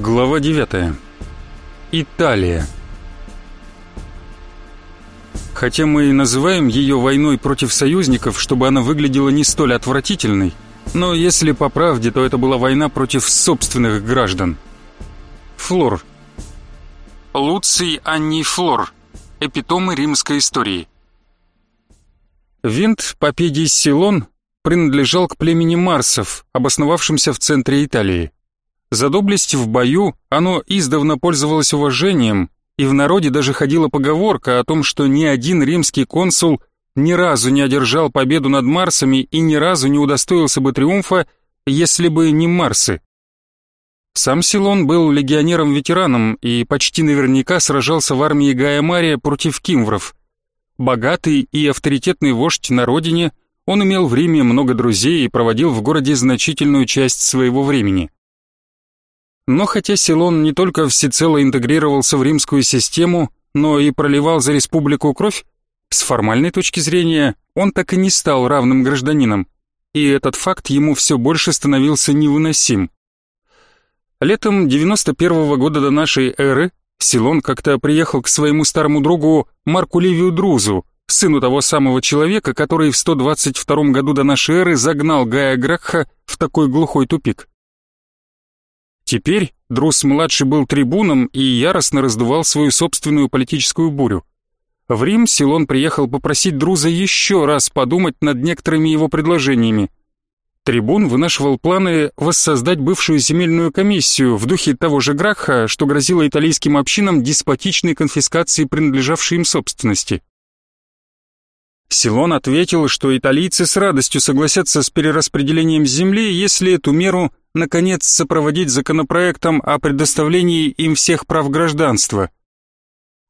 Глава 9. Италия. Хотя мы и называем ее войной против союзников, чтобы она выглядела не столь отвратительной, но если по правде, то это была война против собственных граждан. Флор. Луций Анни Флор. Эпитомы римской истории. Винт Попедий Силон принадлежал к племени Марсов, обосновавшимся в центре Италии. За доблесть в бою оно издавна пользовалось уважением, и в народе даже ходила поговорка о том, что ни один римский консул ни разу не одержал победу над Марсами и ни разу не удостоился бы триумфа, если бы не Марсы. Сам Силон был легионером-ветераном и почти наверняка сражался в армии Гая Мария против кимвров. Богатый и авторитетный вождь на родине, он имел в Риме много друзей и проводил в городе значительную часть своего времени. Но хотя Силон не только всецело интегрировался в римскую систему, но и проливал за республику кровь, с формальной точки зрения он так и не стал равным гражданином, и этот факт ему все больше становился невыносим. Летом 91 -го года до нашей эры Силон как-то приехал к своему старому другу Марку Ливию Друзу, сыну того самого человека, который в 122 году до нашей эры загнал Гая Гракха в такой глухой тупик. Теперь Друс-младший был трибуном и яростно раздувал свою собственную политическую бурю. В Рим Силон приехал попросить Друза еще раз подумать над некоторыми его предложениями. Трибун вынашивал планы воссоздать бывшую земельную комиссию в духе того же Гракха, что грозило итальянским общинам деспотичной конфискацией принадлежавшей им собственности. Силон ответил, что италийцы с радостью согласятся с перераспределением земли, если эту меру наконец, сопроводить законопроектом о предоставлении им всех прав гражданства.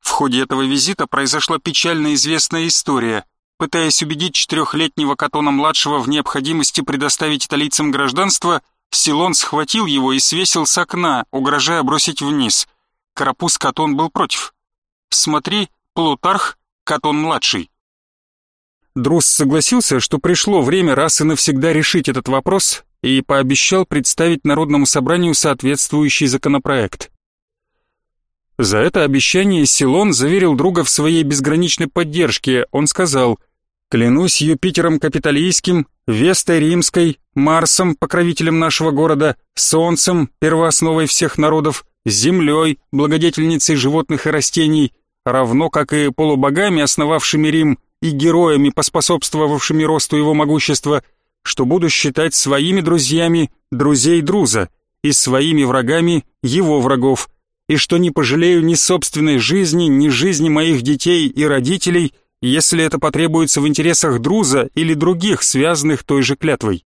В ходе этого визита произошла печально известная история. Пытаясь убедить четырехлетнего Катона-младшего в необходимости предоставить италийцам гражданство, Силон схватил его и свесил с окна, угрожая бросить вниз. Карапуз Катон был против. «Смотри, Плутарх, Катон-младший». Друс согласился, что пришло время раз и навсегда решить этот вопрос, и пообещал представить Народному собранию соответствующий законопроект. За это обещание Силон заверил друга в своей безграничной поддержке. Он сказал, «Клянусь Юпитером Капитолийским, Вестой Римской, Марсом, покровителем нашего города, Солнцем, первоосновой всех народов, Землей, благодетельницей животных и растений, равно как и полубогами, основавшими Рим, и героями, поспособствовавшими росту его могущества, что буду считать своими друзьями друзей Друза и своими врагами его врагов, и что не пожалею ни собственной жизни, ни жизни моих детей и родителей, если это потребуется в интересах Друза или других, связанных той же клятвой.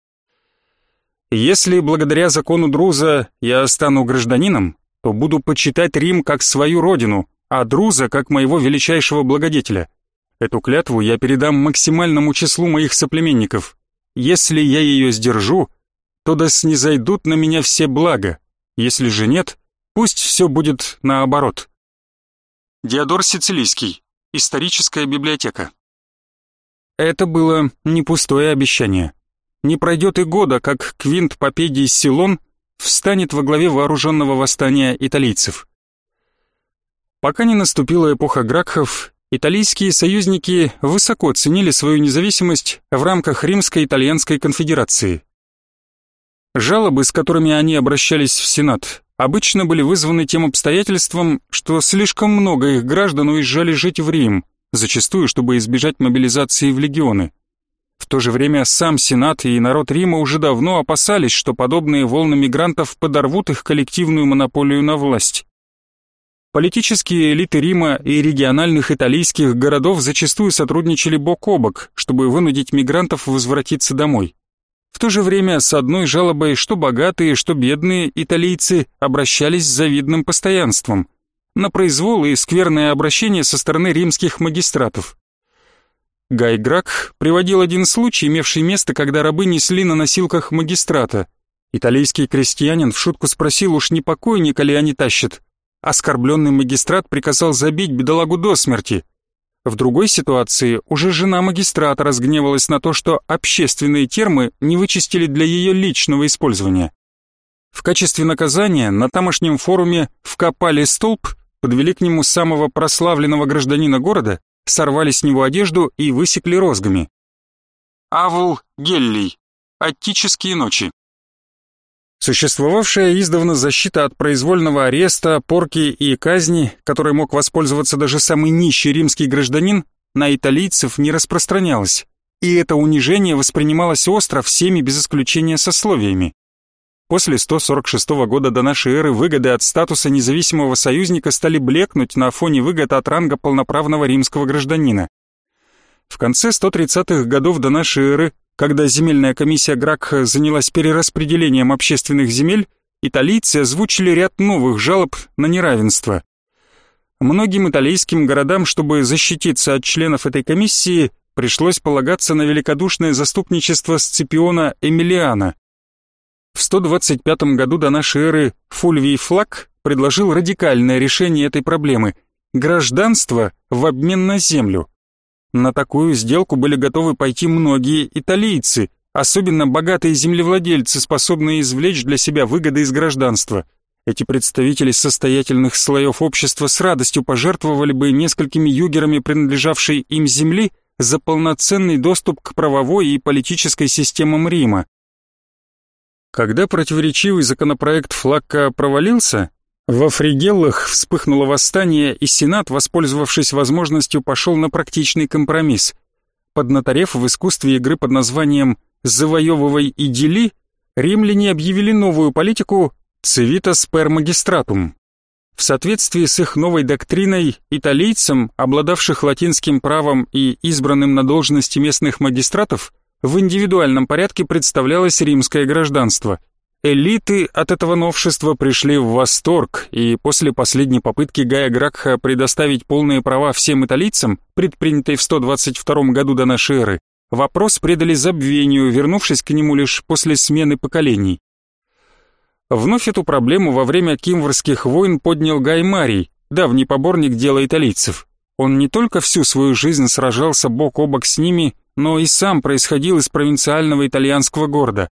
Если благодаря закону Друза я стану гражданином, то буду почитать Рим как свою родину, а Друза как моего величайшего благодетеля. Эту клятву я передам максимальному числу моих соплеменников. Если я ее сдержу, то да снизойдут на меня все блага. Если же нет, пусть все будет наоборот. Диодор Сицилийский. Историческая библиотека. Это было не пустое обещание. Не пройдет и года, как Квинт Попедий Силон встанет во главе вооруженного восстания италийцев. Пока не наступила эпоха Гракхов, Италийские союзники высоко ценили свою независимость в рамках Римско-Итальянской конфедерации. Жалобы, с которыми они обращались в Сенат, обычно были вызваны тем обстоятельством, что слишком много их граждан уезжали жить в Рим, зачастую, чтобы избежать мобилизации в легионы. В то же время сам Сенат и народ Рима уже давно опасались, что подобные волны мигрантов подорвут их коллективную монополию на власть. Политические элиты Рима и региональных итальянских городов зачастую сотрудничали бок о бок, чтобы вынудить мигрантов возвратиться домой. В то же время с одной жалобой что богатые, что бедные италийцы обращались с завидным постоянством. На произвол и скверное обращение со стороны римских магистратов. Гай Грак приводил один случай, имевший место, когда рабы несли на носилках магистрата. Итальянский крестьянин в шутку спросил, уж не покойника ли они тащат, Оскорбленный магистрат приказал забить бедолагу до смерти. В другой ситуации уже жена магистрата разгневалась на то, что общественные термы не вычистили для ее личного использования. В качестве наказания на тамошнем форуме вкопали столб, подвели к нему самого прославленного гражданина города, сорвали с него одежду и высекли розгами. Авл Геллий. Оттические ночи. Существовавшая издавна защита от произвольного ареста, порки и казни, которой мог воспользоваться даже самый нищий римский гражданин, на италийцев не распространялась, и это унижение воспринималось остро всеми без исключения сословиями. После 146 года до нашей эры выгоды от статуса независимого союзника стали блекнуть на фоне выгод от ранга полноправного римского гражданина. В конце 130-х годов до нашей эры когда земельная комиссия Гракха занялась перераспределением общественных земель, италийцы озвучили ряд новых жалоб на неравенство. Многим итальянским городам, чтобы защититься от членов этой комиссии, пришлось полагаться на великодушное заступничество Сципиона Эмилиана. В 125 году до нашей эры Фульвий Флаг предложил радикальное решение этой проблемы – гражданство в обмен на землю. На такую сделку были готовы пойти многие италийцы, особенно богатые землевладельцы, способные извлечь для себя выгоды из гражданства. Эти представители состоятельных слоев общества с радостью пожертвовали бы несколькими югерами принадлежавшей им земли за полноценный доступ к правовой и политической системам Рима. Когда противоречивый законопроект Флакка провалился, во Фригеллах вспыхнуло восстание, и Сенат, воспользовавшись возможностью, пошел на практичный компромисс. Поднаторев в искусстве игры под названием «Завоевывай и дели», римляне объявили новую политику «Civitas per magistratum». В соответствии с их новой доктриной, италийцам, обладавших латинским правом и избранным на должности местных магистратов, в индивидуальном порядке представлялось римское гражданство – Элиты от этого новшества пришли в восторг, и после последней попытки Гая Гракха предоставить полные права всем италийцам, предпринятой в 122 году до нашей эры, вопрос предали забвению, вернувшись к нему лишь после смены поколений. Вновь эту проблему во время кимврских войн поднял Гай Марий, давний поборник дела италийцев. Он не только всю свою жизнь сражался бок о бок с ними, но и сам происходил из провинциального итальянского города.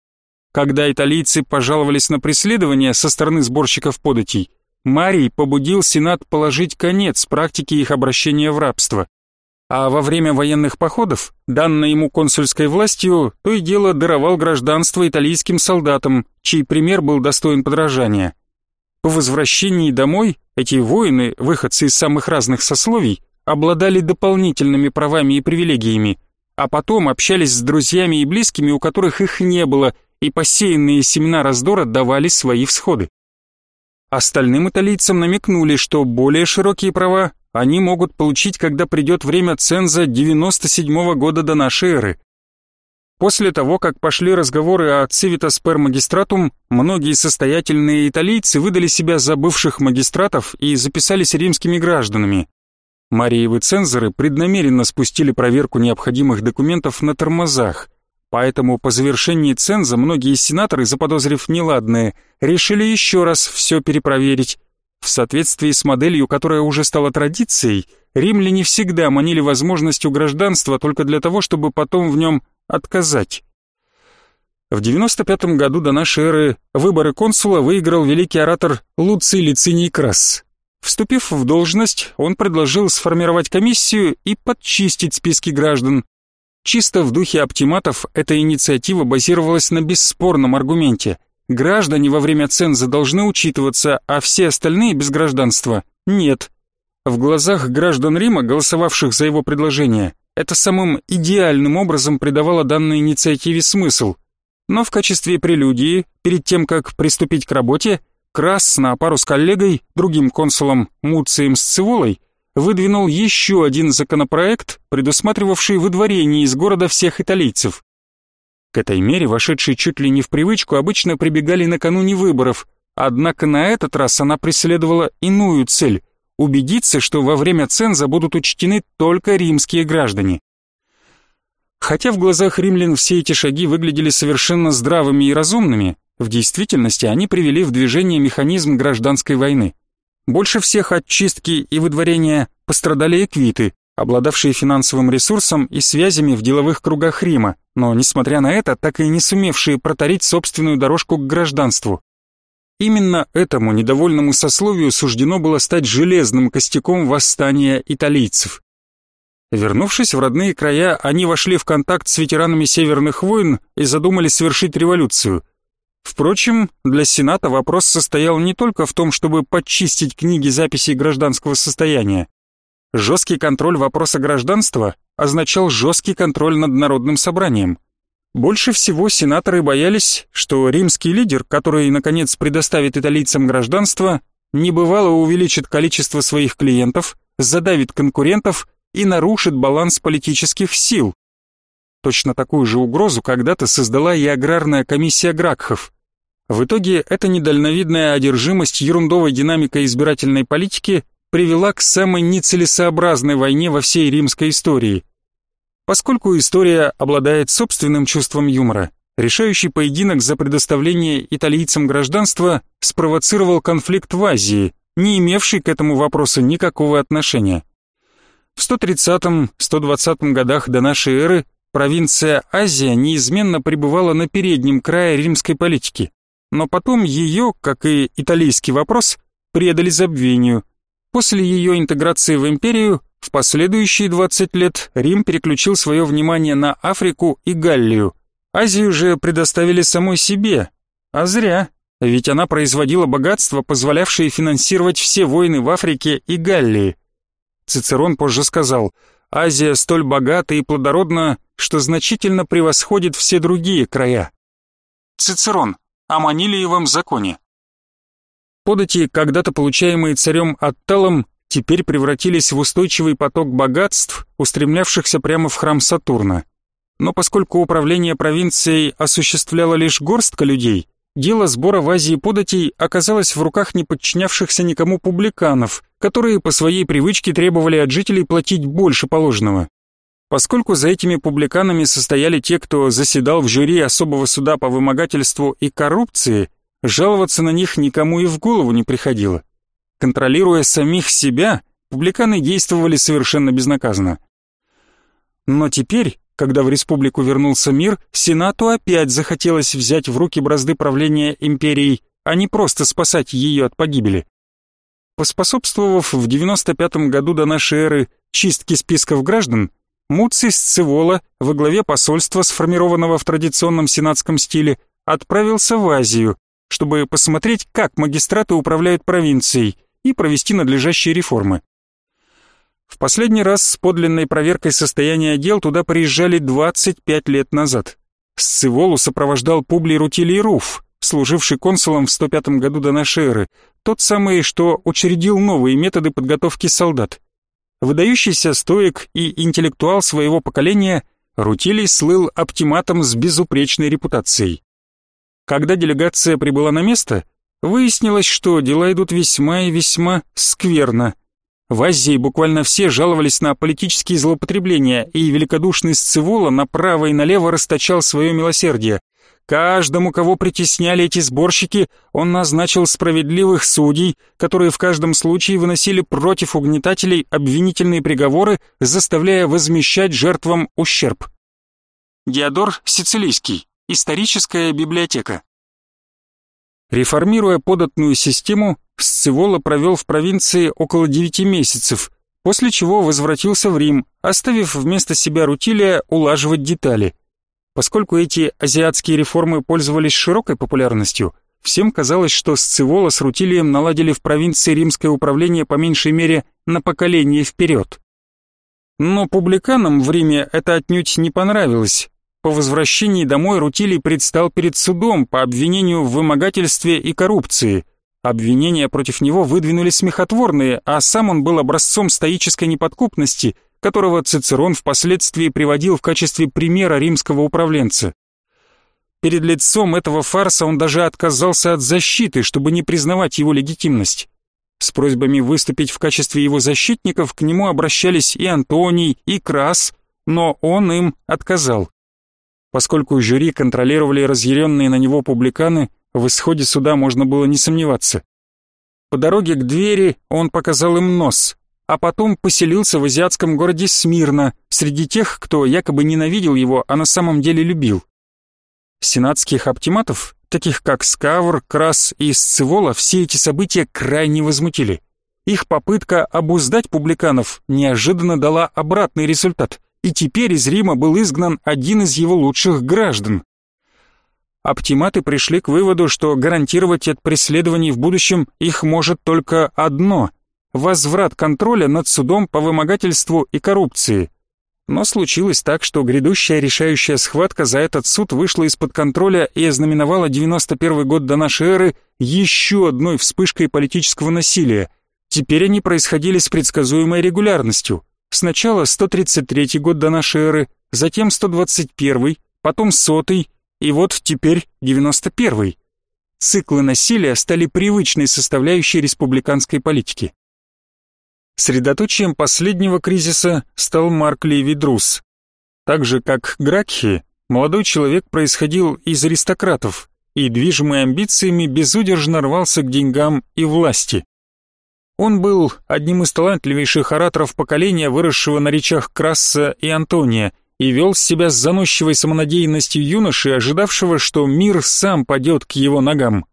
Когда италийцы пожаловались на преследование со стороны сборщиков податей, Марий побудил Сенат положить конец практике их обращения в рабство. А во время военных походов, данное ему консульской властью, то и дело даровал гражданство итальянским солдатам, чей пример был достоин подражания. По возвращении домой эти воины, выходцы из самых разных сословий, обладали дополнительными правами и привилегиями, а потом общались с друзьями и близкими, у которых их не было – и посеянные семена раздора давали свои всходы. Остальным италийцам намекнули, что более широкие права они могут получить, когда придет время ценза 97 -го года до нашей эры. После того, как пошли разговоры о Civitas per Magistratum, многие состоятельные италийцы выдали себя за бывших магистратов и записались римскими гражданами. Мариевы цензоры преднамеренно спустили проверку необходимых документов на тормозах – Поэтому по завершении ценза многие сенаторы, заподозрив неладное, решили еще раз все перепроверить. В соответствии с моделью, которая уже стала традицией, римляне всегда манили возможностью гражданства только для того, чтобы потом в нем отказать. В 95 году до нашей эры выборы консула выиграл великий оратор Луций Лициний Крас. Вступив в должность, он предложил сформировать комиссию и подчистить списки граждан, Чисто в духе оптиматов эта инициатива базировалась на бесспорном аргументе. Граждане во время ценза должны учитываться, а все остальные без гражданства – нет. В глазах граждан Рима, голосовавших за его предложение, это самым идеальным образом придавало данной инициативе смысл. Но в качестве прелюдии, перед тем, как приступить к работе, Крас на пару с коллегой, другим консулом Муцием Сциволой, выдвинул еще один законопроект, предусматривавший выдворение из города всех италийцев. К этой мере, вошедшие чуть ли не в привычку, обычно прибегали накануне выборов, однако на этот раз она преследовала иную цель – убедиться, что во время ценза будут учтены только римские граждане. Хотя в глазах римлян все эти шаги выглядели совершенно здравыми и разумными, в действительности они привели в движение механизм гражданской войны – больше всех от чистки и выдворения пострадали эквиты, обладавшие финансовым ресурсом и связями в деловых кругах Рима, но, несмотря на это, так и не сумевшие протарить собственную дорожку к гражданству. Именно этому недовольному сословию суждено было стать железным костяком восстания италийцев. Вернувшись в родные края, они вошли в контакт с ветеранами Северных войн и задумали совершить революцию. Впрочем, для Сената вопрос состоял не только в том, чтобы подчистить книги записей гражданского состояния. Жесткий контроль вопроса гражданства означал жесткий контроль над народным собранием. Больше всего сенаторы боялись, что римский лидер, который, наконец, предоставит италийцам гражданство, небывало увеличит количество своих клиентов, задавит конкурентов и нарушит баланс политических сил. Точно такую же угрозу когда-то создала и аграрная комиссия Гракхов. В итоге эта недальновидная одержимость ерундовой динамикой избирательной политики привела к самой нецелесообразной войне во всей римской истории. Поскольку история обладает собственным чувством юмора, решающий поединок за предоставление италийцам гражданства спровоцировал конфликт в Азии, не имевший к этому вопросу никакого отношения. В 130-120 годах до нашей эры провинция Азия неизменно пребывала на переднем крае римской политики, но потом ее, как и италийский вопрос, предали забвению. После ее интеграции в империю в последующие 20 лет Рим переключил свое внимание на Африку и Галлию. Азию же предоставили самой себе, а зря, ведь она производила богатство, позволявшее финансировать все войны в Африке и Галлии. Цицерон позже сказал, «Азия столь богата и плодородна, что значительно превосходит все другие края». Цицерон, о Манилиевом законе. Подати, когда-то получаемые царем Атталом, теперь превратились в устойчивый поток богатств, устремлявшихся прямо в храм Сатурна. Но поскольку управление провинцией осуществляла лишь горстка людей, дело сбора в Азии податей оказалось в руках не подчинявшихся никому публиканов, которые по своей привычке требовали от жителей платить больше положенного. Поскольку за этими публиканами состояли те, кто заседал в жюри особого суда по вымогательству и коррупции, жаловаться на них никому и в голову не приходило. Контролируя самих себя, публиканы действовали совершенно безнаказанно. Но теперь, когда в республику вернулся мир, Сенату опять захотелось взять в руки бразды правления империей, а не просто спасать ее от погибели. Поспособствовав в 95 году до нашей эры чистке списков граждан, Муций Сцевола во главе посольства, сформированного в традиционном сенатском стиле, отправился в Азию, чтобы посмотреть, как магистраты управляют провинцией и провести надлежащие реформы. В последний раз с подлинной проверкой состояния дел туда приезжали 25 лет назад. Сцеволу сопровождал Публий Рутилий Руф, служивший консулом в 105 году до нашей эры, тот самый, что учредил новые методы подготовки солдат. Выдающийся стоик и интеллектуал своего поколения, Рутилий слыл оптиматом с безупречной репутацией. Когда делегация прибыла на место, выяснилось, что дела идут весьма и весьма скверно. В Азии буквально все жаловались на политические злоупотребления, и великодушный Сцевола направо и налево расточал свое милосердие – Каждому, кого притесняли эти сборщики, он назначил справедливых судей, которые в каждом случае выносили против угнетателей обвинительные приговоры, заставляя возмещать жертвам ущерб. Диодор Сицилийский. Историческая библиотека. Реформируя податную систему, Сцевола провел в провинции около девяти месяцев, после чего возвратился в Рим, оставив вместо себя Рутилия улаживать детали – Поскольку эти азиатские реформы пользовались широкой популярностью, всем казалось, что Сцевола с Рутилием наладили в провинции римское управление по меньшей мере на поколение вперед. Но публиканам в Риме это отнюдь не понравилось. По возвращении домой Рутилий предстал перед судом по обвинению в вымогательстве и коррупции. Обвинения против него выдвинули смехотворные, а сам он был образцом стоической неподкупности – которого Цицерон впоследствии приводил в качестве примера римского управленца. Перед лицом этого фарса он даже отказался от защиты, чтобы не признавать его легитимность. С просьбами выступить в качестве его защитников к нему обращались и Антоний, и Крас, но он им отказал. Поскольку жюри контролировали разъяренные на него публиканы, в исходе суда можно было не сомневаться. По дороге к двери он показал им нос, а потом поселился в азиатском городе Смирна, среди тех, кто якобы ненавидел его, а на самом деле любил. Сенатских оптиматов, таких как Скавр, Крас и Сцевола, все эти события крайне возмутили. Их попытка обуздать публиканов неожиданно дала обратный результат, и теперь из Рима был изгнан один из его лучших граждан. Оптиматы пришли к выводу, что гарантировать от преследований в будущем их может только одно – возврат контроля над судом по вымогательству и коррупции. Но случилось так, что грядущая решающая схватка за этот суд вышла из-под контроля и ознаменовала 91 год до нашей эры еще одной вспышкой политического насилия. Теперь они происходили с предсказуемой регулярностью. Сначала 133 год до нашей эры, затем 121, потом 100 и вот теперь 91-й. Циклы насилия стали привычной составляющей республиканской политики. Средоточием последнего кризиса стал Марк Леви Друс. Так же, как Гракхи, молодой человек происходил из аристократов и, движимый амбициями, безудержно рвался к деньгам и власти. Он был одним из талантливейших ораторов поколения, выросшего на речах Красса и Антония – и вел себя с заносчивой самонадеянностью юноши, ожидавшего, что мир сам падет к его ногам.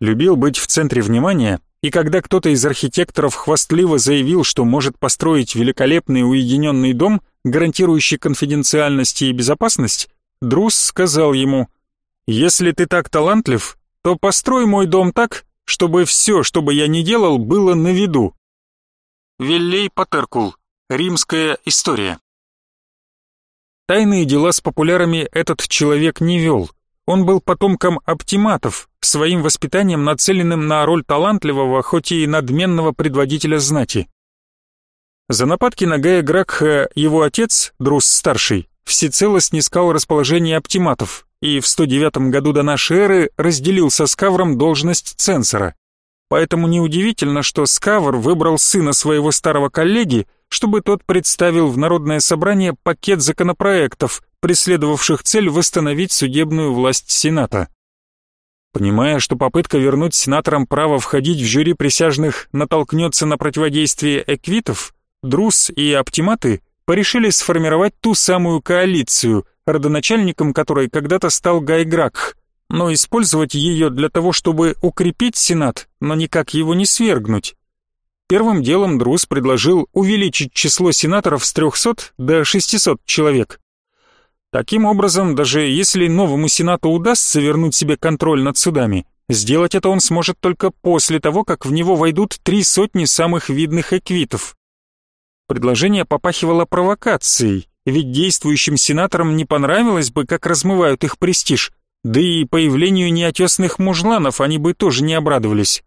Любил быть в центре внимания, и когда кто-то из архитекторов хвастливо заявил, что может построить великолепный уединенный дом, гарантирующий конфиденциальность и безопасность, Друз сказал ему, «Если ты так талантлив, то построй мой дом так, чтобы все, что бы я ни делал, было на виду». Виллей Патеркул. Римская история. Тайные дела с популярами этот человек не вел. Он был потомком оптиматов, своим воспитанием нацеленным на роль талантливого, хоть и надменного предводителя знати. За нападки на Гая Гракха его отец, Друс-старший, всецело снискал расположение оптиматов и в 109 году до нашей эры разделил со Скавром должность цензора. Поэтому неудивительно, что Скавр выбрал сына своего старого коллеги, чтобы тот представил в Народное собрание пакет законопроектов, преследовавших цель восстановить судебную власть Сената. Понимая, что попытка вернуть сенаторам право входить в жюри присяжных натолкнется на противодействие эквитов, Друс и Оптиматы порешили сформировать ту самую коалицию, родоначальником которой когда-то стал Гай Гракх, но использовать ее для того, чтобы укрепить Сенат, но никак его не свергнуть. Первым делом Друз предложил увеличить число сенаторов с 300 до 600 человек. Таким образом, даже если новому сенату удастся вернуть себе контроль над судами, сделать это он сможет только после того, как в него войдут три сотни самых видных эквитов. Предложение попахивало провокацией, ведь действующим сенаторам не понравилось бы, как размывают их престиж, да и появлению неотесных мужланов они бы тоже не обрадовались.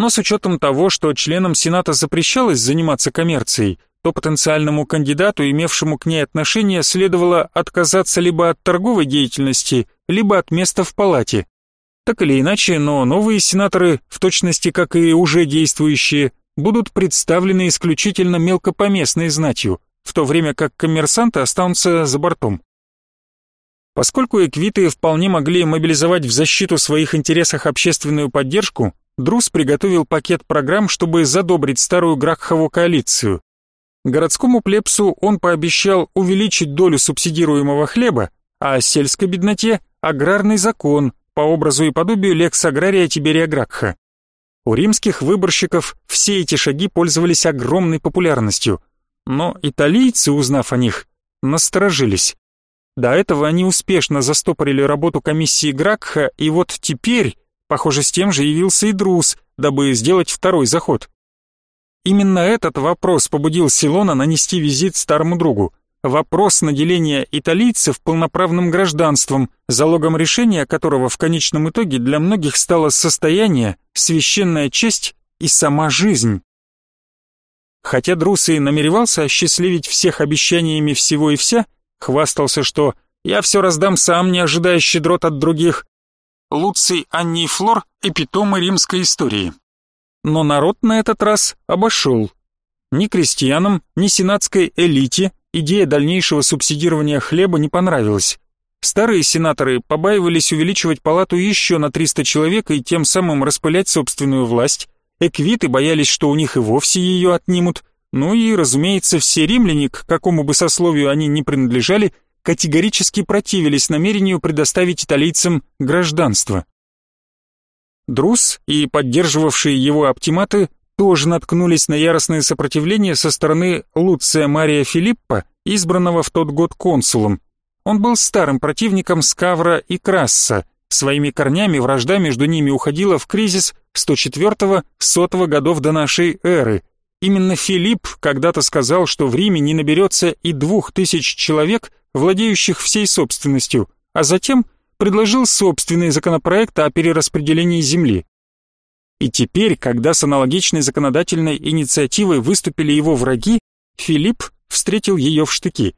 Но с учетом того, что членам Сената запрещалось заниматься коммерцией, то потенциальному кандидату, имевшему к ней отношение, следовало отказаться либо от торговой деятельности, либо от места в палате. Так или иначе, но новые сенаторы, в точности как и уже действующие, будут представлены исключительно мелкопоместной знатью, в то время как коммерсанты останутся за бортом. Поскольку эквиты вполне могли мобилизовать в защиту своих интересов общественную поддержку, Друз приготовил пакет программ, чтобы задобрить старую Гракхову коалицию. Городскому плебсу он пообещал увеличить долю субсидируемого хлеба, а сельской бедноте – аграрный закон по образу и подобию лекс агрария Тиберия Гракха. У римских выборщиков все эти шаги пользовались огромной популярностью, но италийцы, узнав о них, насторожились. До этого они успешно застопорили работу комиссии Гракха, и вот теперь Похоже, с тем же явился и Друз, дабы сделать второй заход. Именно этот вопрос побудил Силона нанести визит старому другу. Вопрос наделения италийцев полноправным гражданством, залогом решения которого в конечном итоге для многих стало состояние, священная честь и сама жизнь. Хотя Друс и намеревался осчастливить всех обещаниями всего и вся, хвастался, что «я все раздам сам, не ожидая щедрот от других», Луций Анний Флор эпитомы римской истории. Но народ на этот раз обошел. Ни крестьянам, ни сенатской элите идея дальнейшего субсидирования хлеба не понравилась. Старые сенаторы побаивались увеличивать палату еще на 300 человек и тем самым распылять собственную власть. Эквиты боялись, что у них и вовсе ее отнимут. Ну и, разумеется, все римляне, к какому бы сословию они ни принадлежали, категорически противились намерению предоставить италийцам гражданство. Друз и поддерживавшие его оптиматы тоже наткнулись на яростное сопротивление со стороны Луция Мария Филиппа, избранного в тот год консулом. Он был старым противником Скавра и Красса, своими корнями вражда между ними уходила в кризис 104-100 годов до нашей эры. Именно Филипп когда-то сказал, что в Риме не наберется и двух тысяч человек, владеющих всей собственностью, а затем предложил собственный законопроект о перераспределении земли. И теперь, когда с аналогичной законодательной инициативой выступили его враги, Филипп встретил ее в штыки.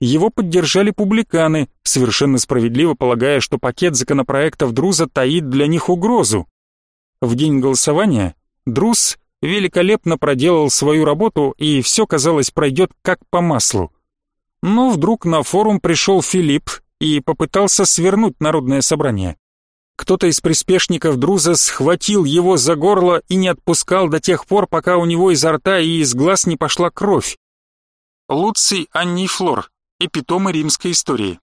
Его поддержали публиканы, совершенно справедливо полагая, что пакет законопроектов Друза таит для них угрозу. В день голосования Друз великолепно проделал свою работу, и все, казалось, пройдет как по маслу. Но вдруг на форум пришел Филипп и попытался свернуть народное собрание. Кто-то из приспешников Друза схватил его за горло и не отпускал до тех пор, пока у него изо рта и из глаз не пошла кровь. Луций Аннифлор, эпитомы римской истории.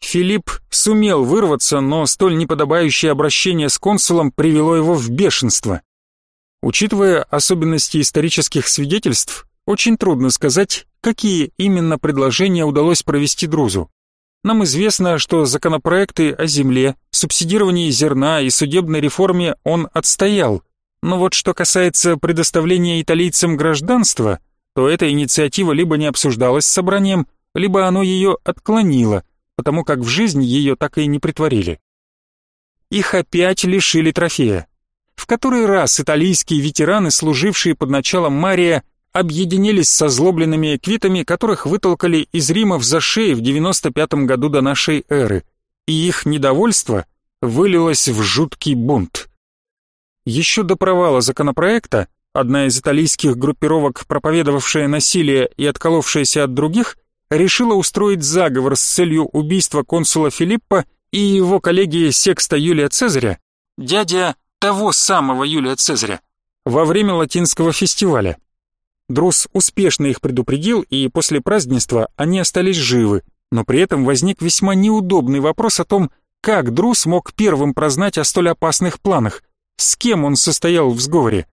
Филипп сумел вырваться, но столь неподобающее обращение с консулом привело его в бешенство. Учитывая особенности исторических свидетельств, очень трудно сказать, какие именно предложения удалось провести Друзу. Нам известно, что законопроекты о земле, субсидировании зерна и судебной реформе он отстоял. Но вот что касается предоставления италийцам гражданства, то эта инициатива либо не обсуждалась с собранием, либо оно ее отклонило, потому как в жизнь ее так и не притворили. Их опять лишили трофея. В который раз итальянские ветераны, служившие под началом Мария, объединились со злобленными эквитами, которых вытолкали из Рима в зашей в 95 году до нашей эры, и их недовольство вылилось в жуткий бунт. Еще до провала законопроекта одна из итальянских группировок, проповедовавшая насилие и отколовшаяся от других, решила устроить заговор с целью убийства консула Филиппа и его коллеги Секста Юлия Цезаря, дядя того самого Юлия Цезаря, во время латинского фестиваля. Друс успешно их предупредил, и после празднества они остались живы, но при этом возник весьма неудобный вопрос о том, как Друс мог первым прознать о столь опасных планах, с кем он состоял в сговоре.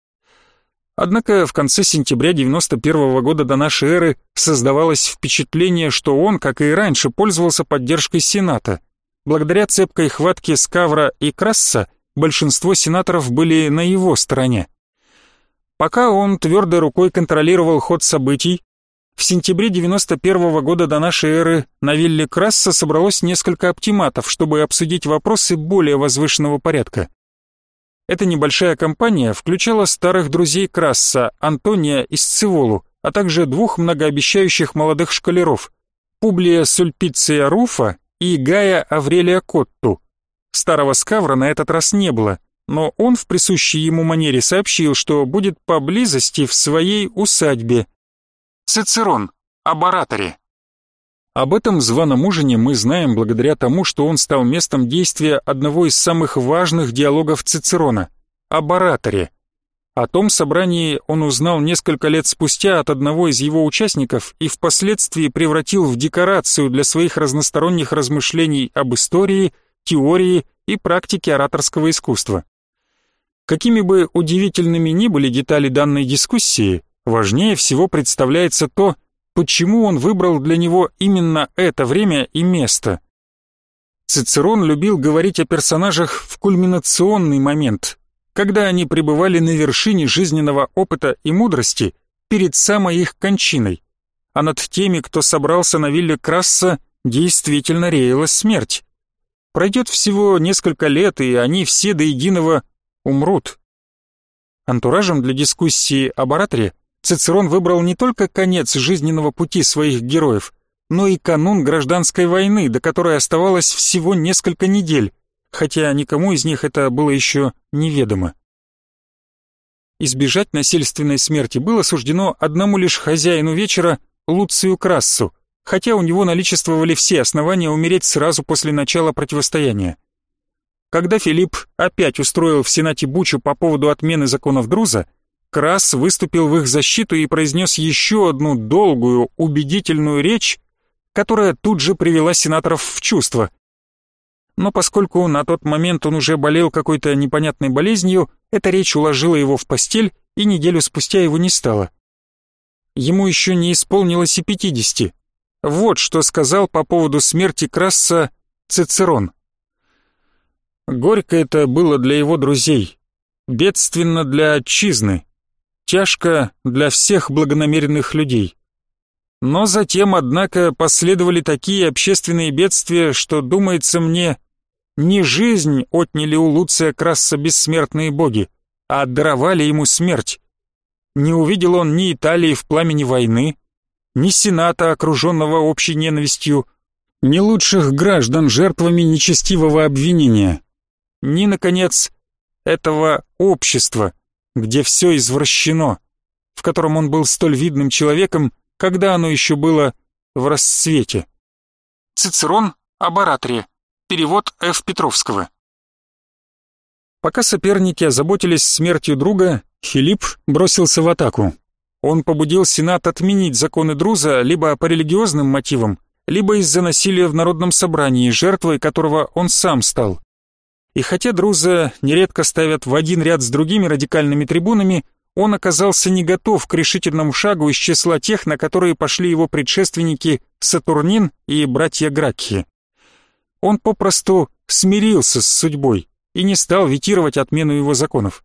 Однако в конце сентября 91 -го года до нашей эры создавалось впечатление, что он, как и раньше, пользовался поддержкой Сената. Благодаря цепкой хватке Скавра и Красса большинство сенаторов были на его стороне. Пока он твердой рукой контролировал ход событий, в сентябре 91 -го года до нашей эры на вилле Красса собралось несколько оптиматов, чтобы обсудить вопросы более возвышенного порядка. Эта небольшая компания включала старых друзей Красса, Антония и Сциволу, а также двух многообещающих молодых шкалеров, Публия Сульпиция Руфа и Гая Аврелия Котту. Старого Скавра на этот раз не было, но он в присущей ему манере сообщил, что будет поблизости в своей усадьбе. Цицерон, об ораторе. Об этом званом ужине мы знаем благодаря тому, что он стал местом действия одного из самых важных диалогов Цицерона – об ораторе. О том собрании он узнал несколько лет спустя от одного из его участников и впоследствии превратил в декорацию для своих разносторонних размышлений об истории, теории и практике ораторского искусства. Какими бы удивительными ни были детали данной дискуссии, важнее всего представляется то, почему он выбрал для него именно это время и место. Цицерон любил говорить о персонажах в кульминационный момент, когда они пребывали на вершине жизненного опыта и мудрости перед самой их кончиной, а над теми, кто собрался на вилле Красса, действительно реяла смерть. Пройдет всего несколько лет, и они все до единого умрут. Антуражем для дискуссии об ораторе Цицерон выбрал не только конец жизненного пути своих героев, но и канун гражданской войны, до которой оставалось всего несколько недель, хотя никому из них это было еще неведомо. Избежать насильственной смерти было суждено одному лишь хозяину вечера, Луцию Крассу, хотя у него наличествовали все основания умереть сразу после начала противостояния. Когда Филипп опять устроил в Сенате бучу по поводу отмены законов Друза, Крас выступил в их защиту и произнес еще одну долгую, убедительную речь, которая тут же привела сенаторов в чувство. Но поскольку на тот момент он уже болел какой-то непонятной болезнью, эта речь уложила его в постель, и неделю спустя его не стало. Ему еще не исполнилось и пятидесяти. Вот что сказал по поводу смерти Красса Цицерон. Горько это было для его друзей, бедственно для отчизны, тяжко для всех благонамеренных людей. Но затем, однако, последовали такие общественные бедствия, что, думается мне, не жизнь отняли у Луция Красса бессмертные боги, а даровали ему смерть. Не увидел он ни Италии в пламени войны, ни Сената, окруженного общей ненавистью, ни лучших граждан жертвами нечестивого обвинения, ни, наконец, этого общества, где все извращено, в котором он был столь видным человеком, когда оно еще было в расцвете. Цицерон об ораторе. Перевод Ф. Петровского. Пока соперники озаботились смертью друга, Филипп бросился в атаку. Он побудил Сенат отменить законы Друза либо по религиозным мотивам, либо из-за насилия в народном собрании, жертвой которого он сам стал. И хотя Друза нередко ставят в один ряд с другими радикальными трибунами, он оказался не готов к решительному шагу из числа тех, на которые пошли его предшественники Сатурнин и братья Гракхи. Он попросту смирился с судьбой и не стал ветировать отмену его законов.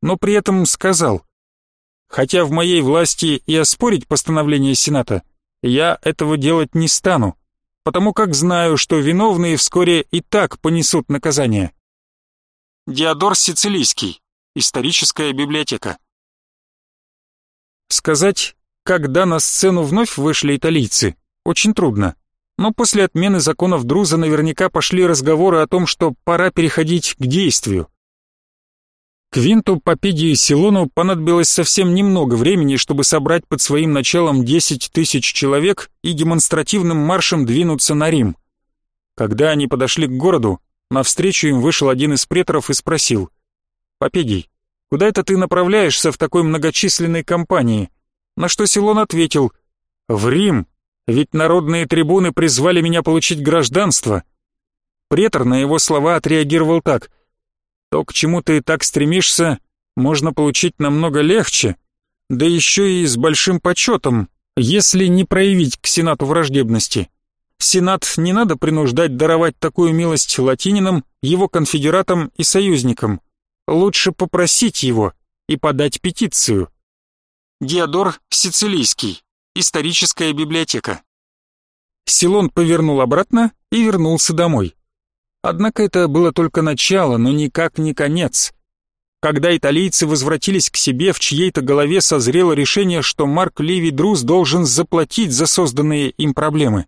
Но при этом сказал, «Хотя в моей власти и оспорить постановление Сената, я этого делать не стану, потому как знаю, что виновные вскоре и так понесут наказание. Диодор Сицилийский. Историческая библиотека. Сказать, когда на сцену вновь вышли италийцы, очень трудно. Но после отмены законов Друза наверняка пошли разговоры о том, что пора переходить к действию. Квинту, Попедию и Силону понадобилось совсем немного времени, чтобы собрать под своим началом 10 тысяч человек и демонстративным маршем двинуться на Рим. Когда они подошли к городу, навстречу им вышел один из преторов и спросил, «Попедий, куда это ты направляешься в такой многочисленной компании?» На что Силон ответил, «В Рим, ведь народные трибуны призвали меня получить гражданство». Претор на его слова отреагировал так, то, к чему ты так стремишься, можно получить намного легче, да еще и с большим почетом, если не проявить к Сенату враждебности. Сенат не надо принуждать даровать такую милость латининам, его конфедератам и союзникам. Лучше попросить его и подать петицию. Диодор Сицилийский. Историческая библиотека. Силон повернул обратно и вернулся домой. Однако это было только начало, но никак не конец. Когда италийцы возвратились к себе, в чьей-то голове созрело решение, что Марк Ливи Друз должен заплатить за созданные им проблемы.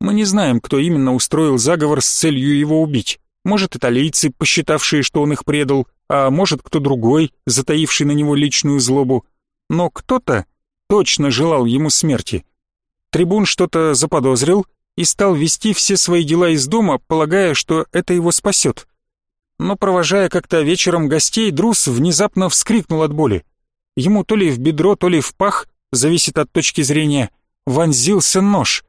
Мы не знаем, кто именно устроил заговор с целью его убить. Может, италийцы, посчитавшие, что он их предал, а может, кто другой, затаивший на него личную злобу. Но кто-то точно желал ему смерти. Трибун что-то заподозрил и стал вести все свои дела из дома, полагая, что это его спасет. Но провожая как-то вечером гостей, Друс внезапно вскрикнул от боли. Ему то ли в бедро, то ли в пах, зависит от точки зрения, вонзился нож.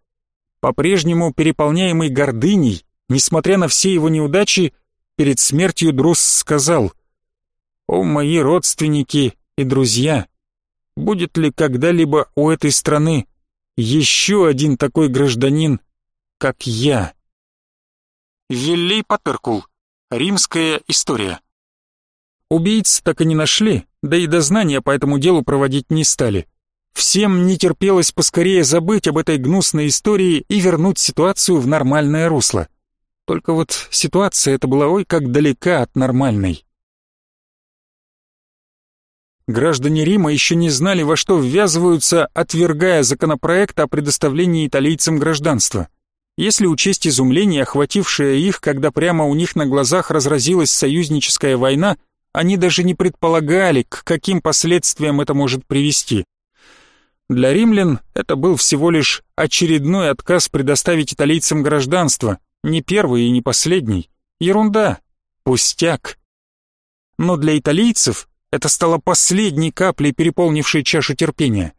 По-прежнему переполняемый гордыней, несмотря на все его неудачи, перед смертью Друс сказал «О, мои родственники и друзья, будет ли когда-либо у этой страны еще один такой гражданин, как я. Виллей Патеркул. Римская история. Убийц так и не нашли, да и дознания по этому делу проводить не стали. Всем не терпелось поскорее забыть об этой гнусной истории и вернуть ситуацию в нормальное русло. Только вот ситуация эта была ой как далека от нормальной. Граждане Рима еще не знали, во что ввязываются, отвергая законопроект о предоставлении италийцам гражданства. Если учесть изумление, охватившее их, когда прямо у них на глазах разразилась союзническая война, они даже не предполагали, к каким последствиям это может привести. Для римлян это был всего лишь очередной отказ предоставить италийцам гражданство, не первый и не последний. Ерунда, пустяк. Но для италийцев это стало последней каплей, переполнившей чашу терпения.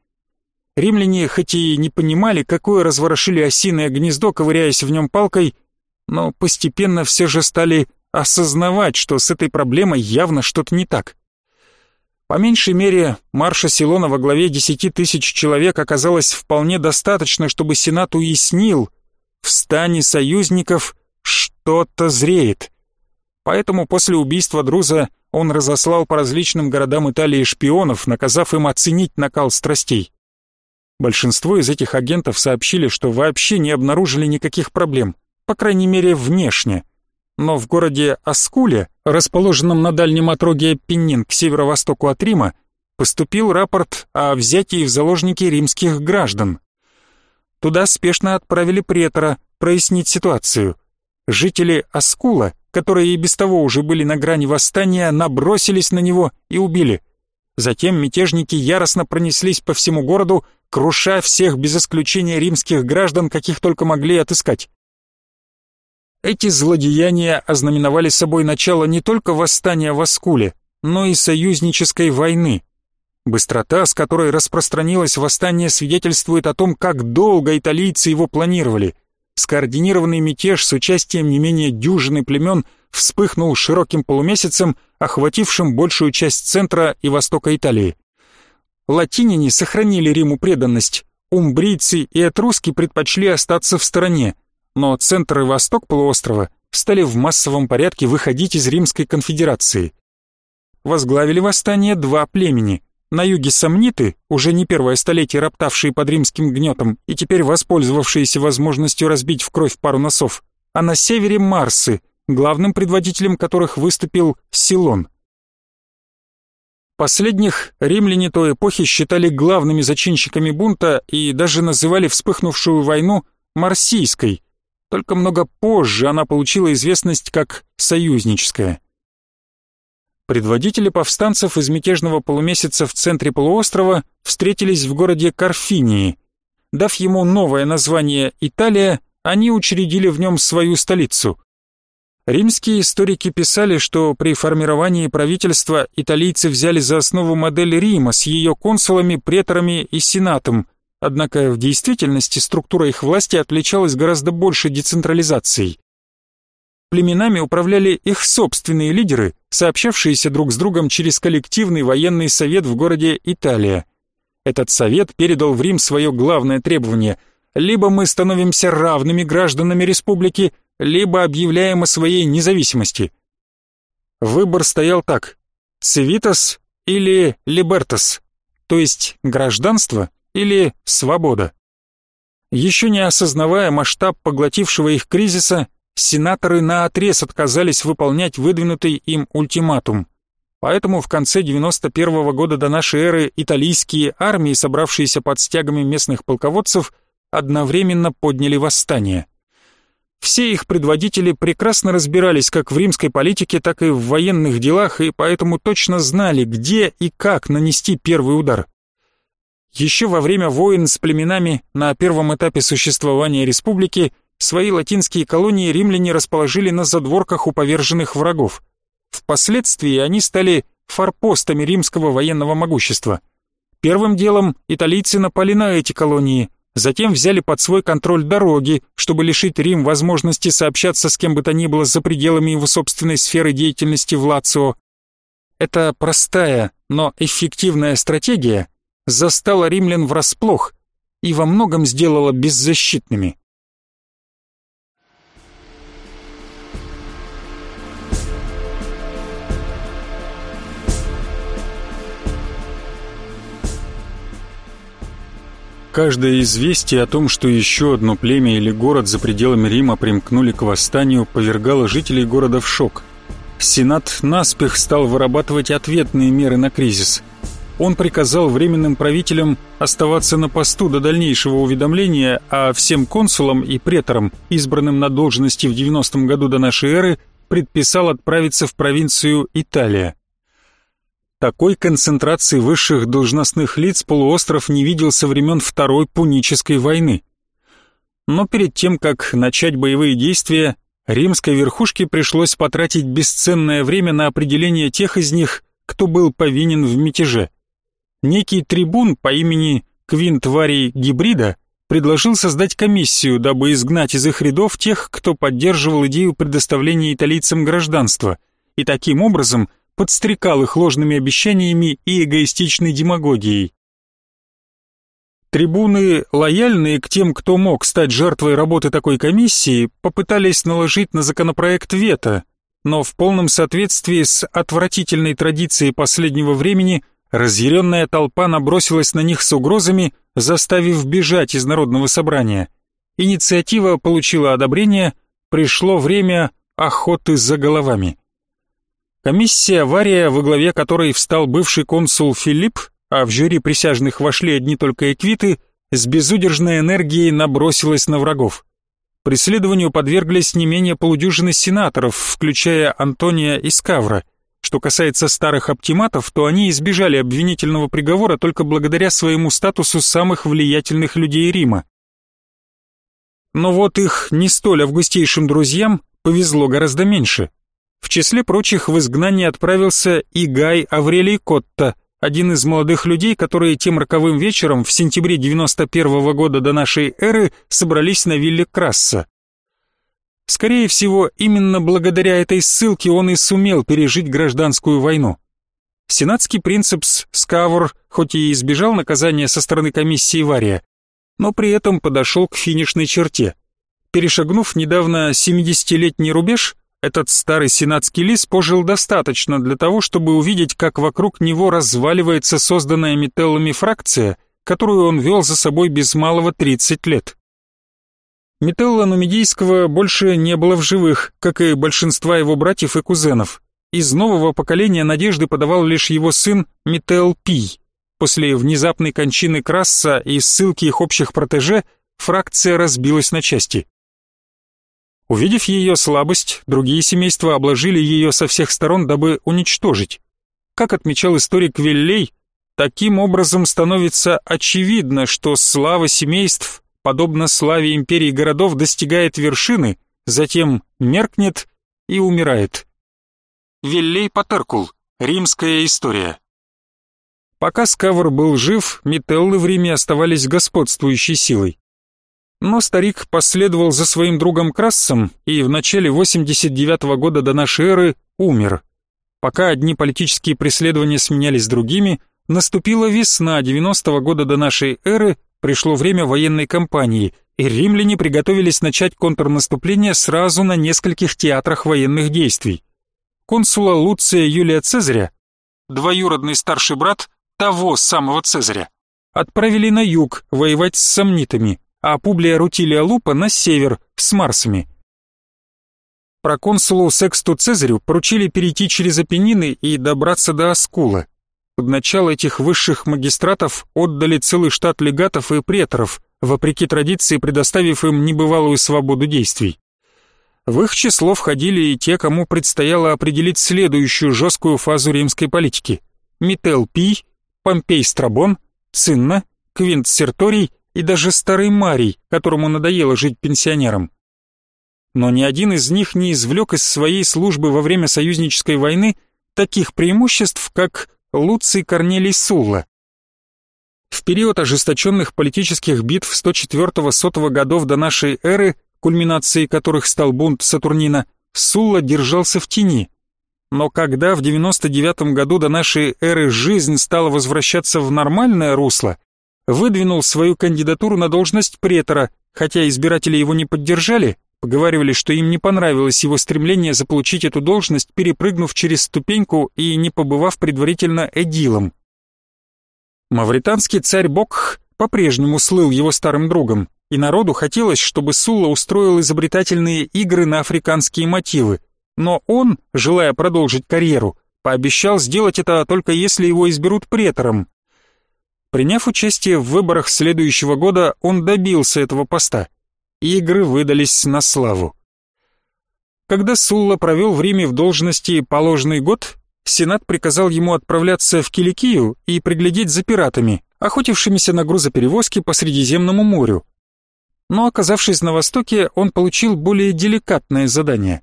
Римляне хоть и не понимали, какое разворошили осиное гнездо, ковыряясь в нем палкой, но постепенно все же стали осознавать, что с этой проблемой явно что-то не так. По меньшей мере, марша Силона во главе десяти тысяч человек оказалось вполне достаточно, чтобы Сенат уяснил, в стане союзников что-то зреет. Поэтому после убийства Друза он разослал по различным городам Италии шпионов, наказав им оценить накал страстей. Большинство из этих агентов сообщили, что вообще не обнаружили никаких проблем, по крайней мере внешне. Но в городе Аскуле, расположенном на дальнем отроге Пеннин к северо-востоку от Рима, поступил рапорт о взятии в заложники римских граждан. Туда спешно отправили претора прояснить ситуацию. Жители Аскула, которые и без того уже были на грани восстания, набросились на него и убили. Затем мятежники яростно пронеслись по всему городу, круша всех без исключения римских граждан, каких только могли отыскать. Эти злодеяния ознаменовали собой начало не только восстания в Аскуле, но и союзнической войны. Быстрота, с которой распространилось восстание, свидетельствует о том, как долго италийцы его планировали. Скоординированный мятеж с участием не менее дюжины племен вспыхнул широким полумесяцем, охватившим большую часть центра и востока Италии. Латиняне сохранили Риму преданность, умбрийцы и этруски предпочли остаться в стороне – но центр и восток полуострова стали в массовом порядке выходить из Римской конфедерации. Возглавили восстание два племени. На юге сомниты, уже не первое столетие роптавшие под римским гнетом и теперь воспользовавшиеся возможностью разбить в кровь пару носов, а на севере марсы, главным предводителем которых выступил Силон. Последних римляне той эпохи считали главными зачинщиками бунта и даже называли вспыхнувшую войну Марсийской – только много позже она получила известность как союзническая. Предводители повстанцев из мятежного полумесяца в центре полуострова встретились в городе Карфинии. Дав ему новое название «Италия», они учредили в нем свою столицу. Римские историки писали, что при формировании правительства италийцы взяли за основу модель Рима с ее консулами, преторами и сенатом – Однако в действительности структура их власти отличалась гораздо большей децентрализацией. Племенами управляли их собственные лидеры, сообщавшиеся друг с другом через коллективный военный совет в городе Италия. Этот совет передал в Рим свое главное требование – либо мы становимся равными гражданами республики, либо объявляем о своей независимости. Выбор стоял так – цивитас или либертас, то есть гражданство или свобода. Еще не осознавая масштаб поглотившего их кризиса, сенаторы наотрез отказались выполнять выдвинутый им ультиматум. Поэтому в конце 91 -го года до нашей эры италийские армии, собравшиеся под стягами местных полководцев, одновременно подняли восстание. Все их предводители прекрасно разбирались как в римской политике, так и в военных делах, и поэтому точно знали, где и как нанести первый удар. Еще во время войн с племенами на первом этапе существования республики свои латинские колонии римляне расположили на задворках у поверженных врагов. Впоследствии они стали форпостами римского военного могущества. Первым делом италийцы напали на эти колонии, затем взяли под свой контроль дороги, чтобы лишить Рим возможности сообщаться с кем бы то ни было за пределами его собственной сферы деятельности в Лацио. Это простая, но эффективная стратегия застала римлян врасплох и во многом сделала беззащитными. Каждое известие о том, что еще одно племя или город за пределами Рима примкнули к восстанию, повергало жителей города в шок. Сенат наспех стал вырабатывать ответные меры на кризис – он приказал временным правителям оставаться на посту до дальнейшего уведомления, а всем консулам и преторам, избранным на должности в 90 году до нашей эры, предписал отправиться в провинцию Италия. Такой концентрации высших должностных лиц полуостров не видел со времен Второй Пунической войны. Но перед тем, как начать боевые действия, римской верхушке пришлось потратить бесценное время на определение тех из них, кто был повинен в мятеже некий трибун по имени Квинт Варий Гибрида, предложил создать комиссию, дабы изгнать из их рядов тех, кто поддерживал идею предоставления италийцам гражданства, и таким образом подстрекал их ложными обещаниями и эгоистичной демагогией. Трибуны, лояльные к тем, кто мог стать жертвой работы такой комиссии, попытались наложить на законопроект вето, но в полном соответствии с отвратительной традицией последнего времени разъяренная толпа набросилась на них с угрозами, заставив бежать из народного собрания. Инициатива получила одобрение, пришло время охоты за головами. Комиссия авария, во главе которой встал бывший консул Филипп, а в жюри присяжных вошли одни только эквиты, с безудержной энергией набросилась на врагов. Преследованию подверглись не менее полудюжины сенаторов, включая Антония Искавра. Что касается старых оптиматов, то они избежали обвинительного приговора только благодаря своему статусу самых влиятельных людей Рима. Но вот их не столь августейшим друзьям повезло гораздо меньше. В числе прочих в изгнание отправился и Гай Аврелий Котта – один из молодых людей, которые тем роковым вечером в сентябре 91 -го года до нашей эры собрались на вилле Красса. Скорее всего, именно благодаря этой ссылке он и сумел пережить гражданскую войну. Сенатский принцепс Скавр хоть и избежал наказания со стороны комиссии Вария, но при этом подошел к финишной черте. Перешагнув недавно 70-летний рубеж, этот старый сенатский лис пожил достаточно для того, чтобы увидеть, как вокруг него разваливается созданная метеллами фракция, которую он вел за собой без малого 30 лет. Метелла Нумидийского больше не было в живых, как и большинства его братьев и кузенов. Из нового поколения надежды подавал лишь его сын Метел Пий. После внезапной кончины Красса и ссылки их общих протеже фракция разбилась на части. Увидев ее слабость, другие семейства обложили ее со всех сторон, дабы уничтожить. Как отмечал историк Виллей, таким образом становится очевидно, что слава семейств, подобно славе империи городов, достигает вершины, затем меркнет и умирает. Виллей Патеркул. Римская история. Пока Скавр был жив, метеллы в Риме оставались господствующей силой. Но старик последовал за своим другом Крассом и в начале 89 -го года до нашей эры умер. Пока одни политические преследования сменялись другими, наступила весна 90 -го года до нашей эры, пришло время военной кампании, и римляне приготовились начать контрнаступление сразу на нескольких театрах военных действий. Консула Луция Юлия Цезаря, двоюродный старший брат того самого Цезаря, отправили на юг воевать с сомнитами, а Публия Рутилия Лупа на север, с Марсами. Проконсулу Сексту Цезарю поручили перейти через Апеннины и добраться до Аскула. Под начало этих высших магистратов отдали целый штат легатов и преторов, вопреки традиции предоставив им небывалую свободу действий. В их число входили и те, кому предстояло определить следующую жесткую фазу римской политики. Мител Пий, Помпей Страбон, Цинна, Квинт Серторий и даже старый Марий, которому надоело жить пенсионером. Но ни один из них не извлек из своей службы во время союзнической войны таких преимуществ, как Луций Корнелий Сулла. В период ожесточенных политических битв 104-100 годов до нашей эры, кульминацией которых стал бунт Сатурнина, Сулла держался в тени. Но когда в 99 году до нашей эры жизнь стала возвращаться в нормальное русло, выдвинул свою кандидатуру на должность претора, хотя избиратели его не поддержали, поговаривали, что им не понравилось его стремление заполучить эту должность, перепрыгнув через ступеньку и не побывав предварительно эдилом. Мавританский царь Бокх по-прежнему слыл его старым другом, и народу хотелось, чтобы Сулла устроил изобретательные игры на африканские мотивы, но он, желая продолжить карьеру, пообещал сделать это только если его изберут претором, Приняв участие в выборах следующего года, он добился этого поста. Игры выдались на славу. Когда Сулла провел в Риме в должности положенный год, Сенат приказал ему отправляться в Киликию и приглядеть за пиратами, охотившимися на грузоперевозки по Средиземному морю. Но оказавшись на Востоке, он получил более деликатное задание.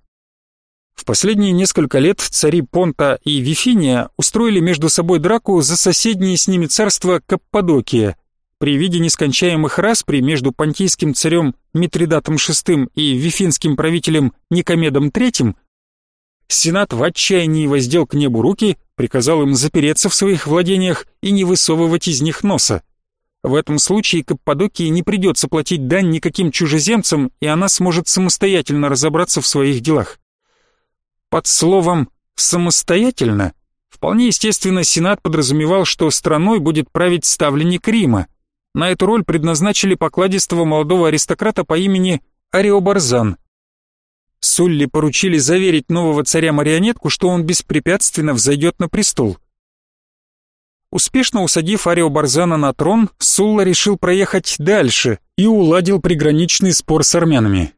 В последние несколько лет цари Понта и Вифиния устроили между собой драку за соседнее с ними царство Каппадокия. при виде нескончаемых распри между понтийским царем Митридатом VI и вифинским правителем Никомедом III, Сенат в отчаянии воздел к небу руки, приказал им запереться в своих владениях и не высовывать из них носа. В этом случае Каппадокии не придется платить дань никаким чужеземцам, и она сможет самостоятельно разобраться в своих делах. Под словом «самостоятельно» вполне естественно Сенат подразумевал, что страной будет править ставленник Рима. На эту роль предназначили покладистого молодого аристократа по имени Ариобарзан. Сулли поручили заверить нового царя-марионетку, что он беспрепятственно взойдет на престол. Успешно усадив Арио Барзана на трон, Сулла решил проехать дальше и уладил приграничный спор с армянами.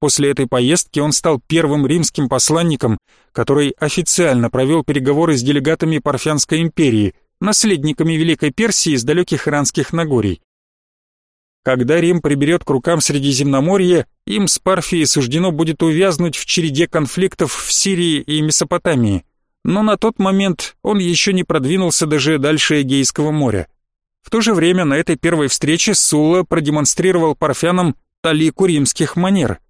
После этой поездки он стал первым римским посланником, который официально провел переговоры с делегатами Парфянской империи, наследниками Великой Персии из далеких иранских Нагорий. Когда Рим приберет к рукам Средиземноморье, им с Парфией суждено будет увязнуть в череде конфликтов в Сирии и Месопотамии. Но на тот момент он еще не продвинулся даже дальше Эгейского моря. В то же время на этой первой встрече Сула продемонстрировал парфянам талику римских манер,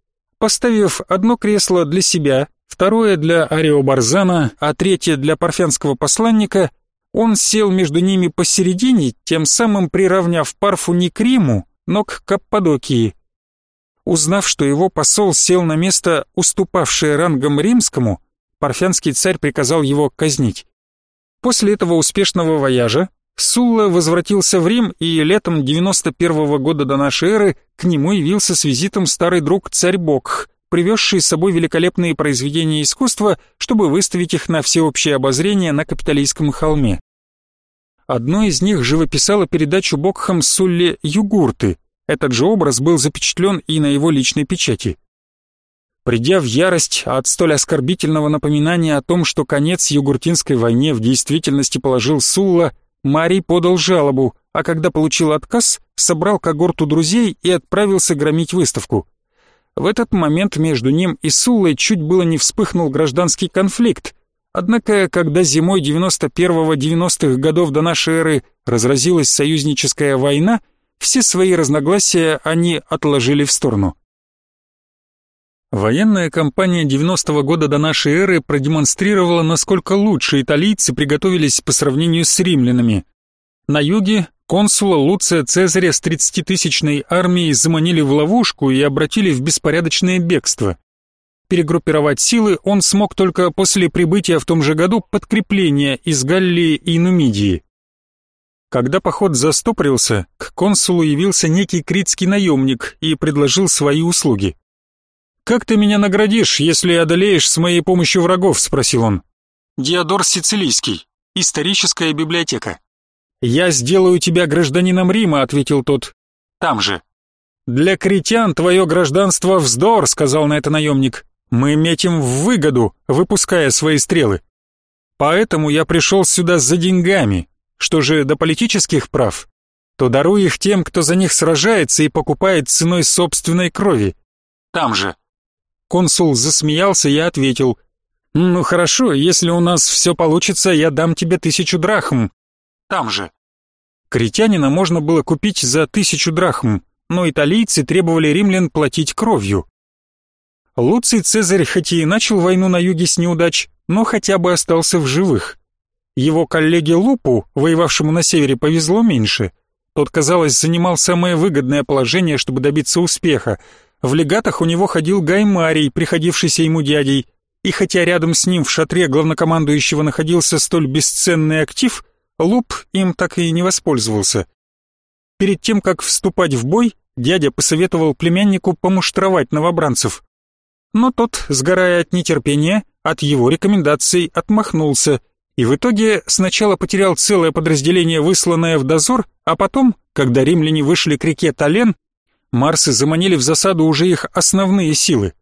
поставив одно кресло для себя, второе для Арио Барзана, а третье для парфянского посланника, он сел между ними посередине, тем самым приравняв Парфу не к Риму, но к Каппадокии. Узнав, что его посол сел на место, уступавшее рангом римскому, парфянский царь приказал его казнить. После этого успешного вояжа Сулла возвратился в Рим и летом 91 -го года до нашей эры к нему явился с визитом старый друг царь Бокх, привезший с собой великолепные произведения искусства, чтобы выставить их на всеобщее обозрение на Капитолийском холме. Одно из них живописало передачу Бокхам Сулле «Югурты». Этот же образ был запечатлен и на его личной печати. Придя в ярость от столь оскорбительного напоминания о том, что конец Югуртинской войне в действительности положил Сулла, Марий подал жалобу, а когда получил отказ, собрал когорту друзей и отправился громить выставку. В этот момент между ним и Суллой чуть было не вспыхнул гражданский конфликт, Однако, когда зимой 91-90-х годов до нашей эры разразилась союзническая война, все свои разногласия они отложили в сторону. Военная кампания 90-го года до нашей эры продемонстрировала, насколько лучше италийцы приготовились по сравнению с римлянами. На юге консула Луция Цезаря с 30-тысячной армией заманили в ловушку и обратили в беспорядочное бегство. Перегруппировать силы он смог только после прибытия в том же году подкрепления из Галлии и Нумидии. Когда поход застопорился, к консулу явился некий критский наемник и предложил свои услуги. «Как ты меня наградишь, если одолеешь с моей помощью врагов?» — спросил он. «Диодор Сицилийский. Историческая библиотека». «Я сделаю тебя гражданином Рима», — ответил тот. «Там же». «Для критян твое гражданство вздор», — сказал на это наемник. Мы метим в выгоду, выпуская свои стрелы. Поэтому я пришел сюда за деньгами. Что же до политических прав, то даруй их тем, кто за них сражается и покупает ценой собственной крови. Там же. Консул засмеялся и ответил. «Ну хорошо, если у нас все получится, я дам тебе тысячу драхм». Там же. Критянина можно было купить за тысячу драхм, но италийцы требовали римлян платить кровью. Луций Цезарь хоть и начал войну на юге с неудач, но хотя бы остался в живых. Его коллеге Лупу, воевавшему на севере, повезло меньше. Тот, казалось, занимал самое выгодное положение, чтобы добиться успеха. В легатах у него ходил Гаймарий, приходившийся ему дядей, и хотя рядом с ним в шатре главнокомандующего находился столь бесценный актив, Луп им так и не воспользовался. Перед тем, как вступать в бой, дядя посоветовал племяннику помуштровать новобранцев но тот, сгорая от нетерпения, от его рекомендаций отмахнулся и в итоге сначала потерял целое подразделение, высланное в дозор, а потом, когда римляне вышли к реке Тален, Марсы заманили в засаду уже их основные силы.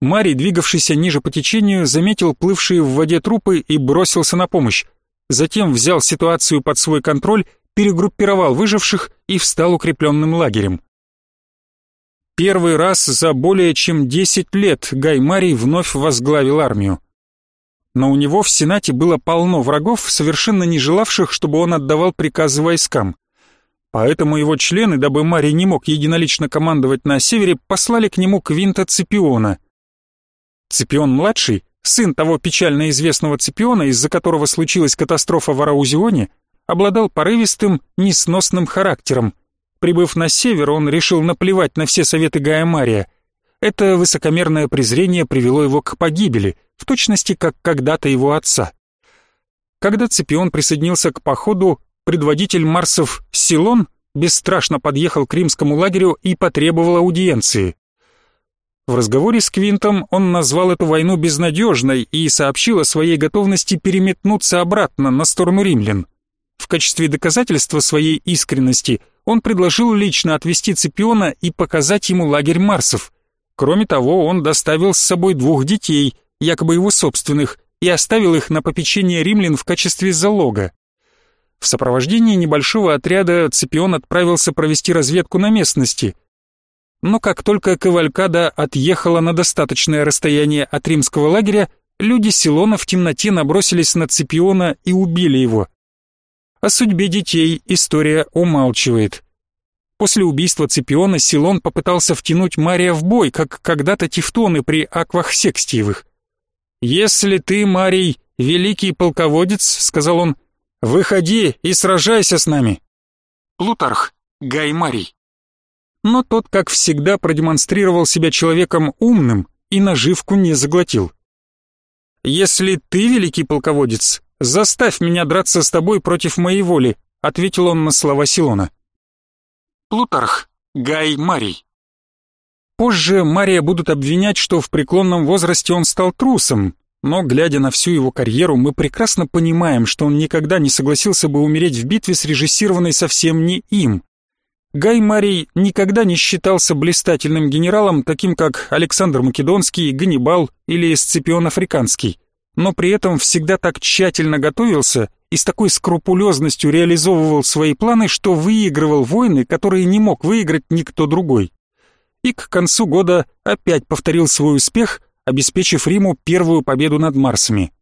Марий, двигавшийся ниже по течению, заметил плывшие в воде трупы и бросился на помощь. Затем взял ситуацию под свой контроль, перегруппировал выживших и встал укрепленным лагерем. Первый раз за более чем 10 лет Гай Марий вновь возглавил армию. Но у него в Сенате было полно врагов, совершенно не желавших, чтобы он отдавал приказы войскам. Поэтому его члены, дабы Марий не мог единолично командовать на севере, послали к нему Квинта Ципиона. Ципион-младший, сын того печально известного Ципиона, из-за которого случилась катастрофа в Араузионе, обладал порывистым, несносным характером. Прибыв на север, он решил наплевать на все советы Гая Мария. Это высокомерное презрение привело его к погибели, в точности как когда-то его отца. Когда Ципион присоединился к походу, предводитель Марсов Силон бесстрашно подъехал к римскому лагерю и потребовал аудиенции. В разговоре с Квинтом он назвал эту войну безнадежной и сообщил о своей готовности переметнуться обратно на сторону римлян. В качестве доказательства своей искренности он предложил лично отвести Ципиона и показать ему лагерь Марсов. Кроме того, он доставил с собой двух детей, якобы его собственных, и оставил их на попечение римлян в качестве залога. В сопровождении небольшого отряда Ципион отправился провести разведку на местности. Но как только Кавалькада отъехала на достаточное расстояние от римского лагеря, люди Силона в темноте набросились на Ципиона и убили его. О судьбе детей история умалчивает. После убийства Ципиона Силон попытался втянуть Мария в бой, как когда-то Тевтоны при аквах Секстиевых. «Если ты, Марий, великий полководец, — сказал он, Выходи и сражайся с нами. Плутарх, Гай Марий. Но тот, как всегда, продемонстрировал себя человеком умным и наживку не заглотил. «Если ты, великий полководец, заставь меня драться с тобой против моей воли», ответил он на слова Силона. Плутарх, Гай Марий. Позже Мария будут обвинять, что в преклонном возрасте он стал трусом, но, глядя на всю его карьеру, мы прекрасно понимаем, что он никогда не согласился бы умереть в битве, срежиссированной совсем не им. Гай Марий никогда не считался блистательным генералом, таким как Александр Македонский, Ганнибал или Сципион Африканский, но при этом всегда так тщательно готовился и с такой скрупулезностью реализовывал свои планы, что выигрывал войны, которые не мог выиграть никто другой. И к концу года опять повторил свой успех – обеспечив Риму первую победу над Марсами.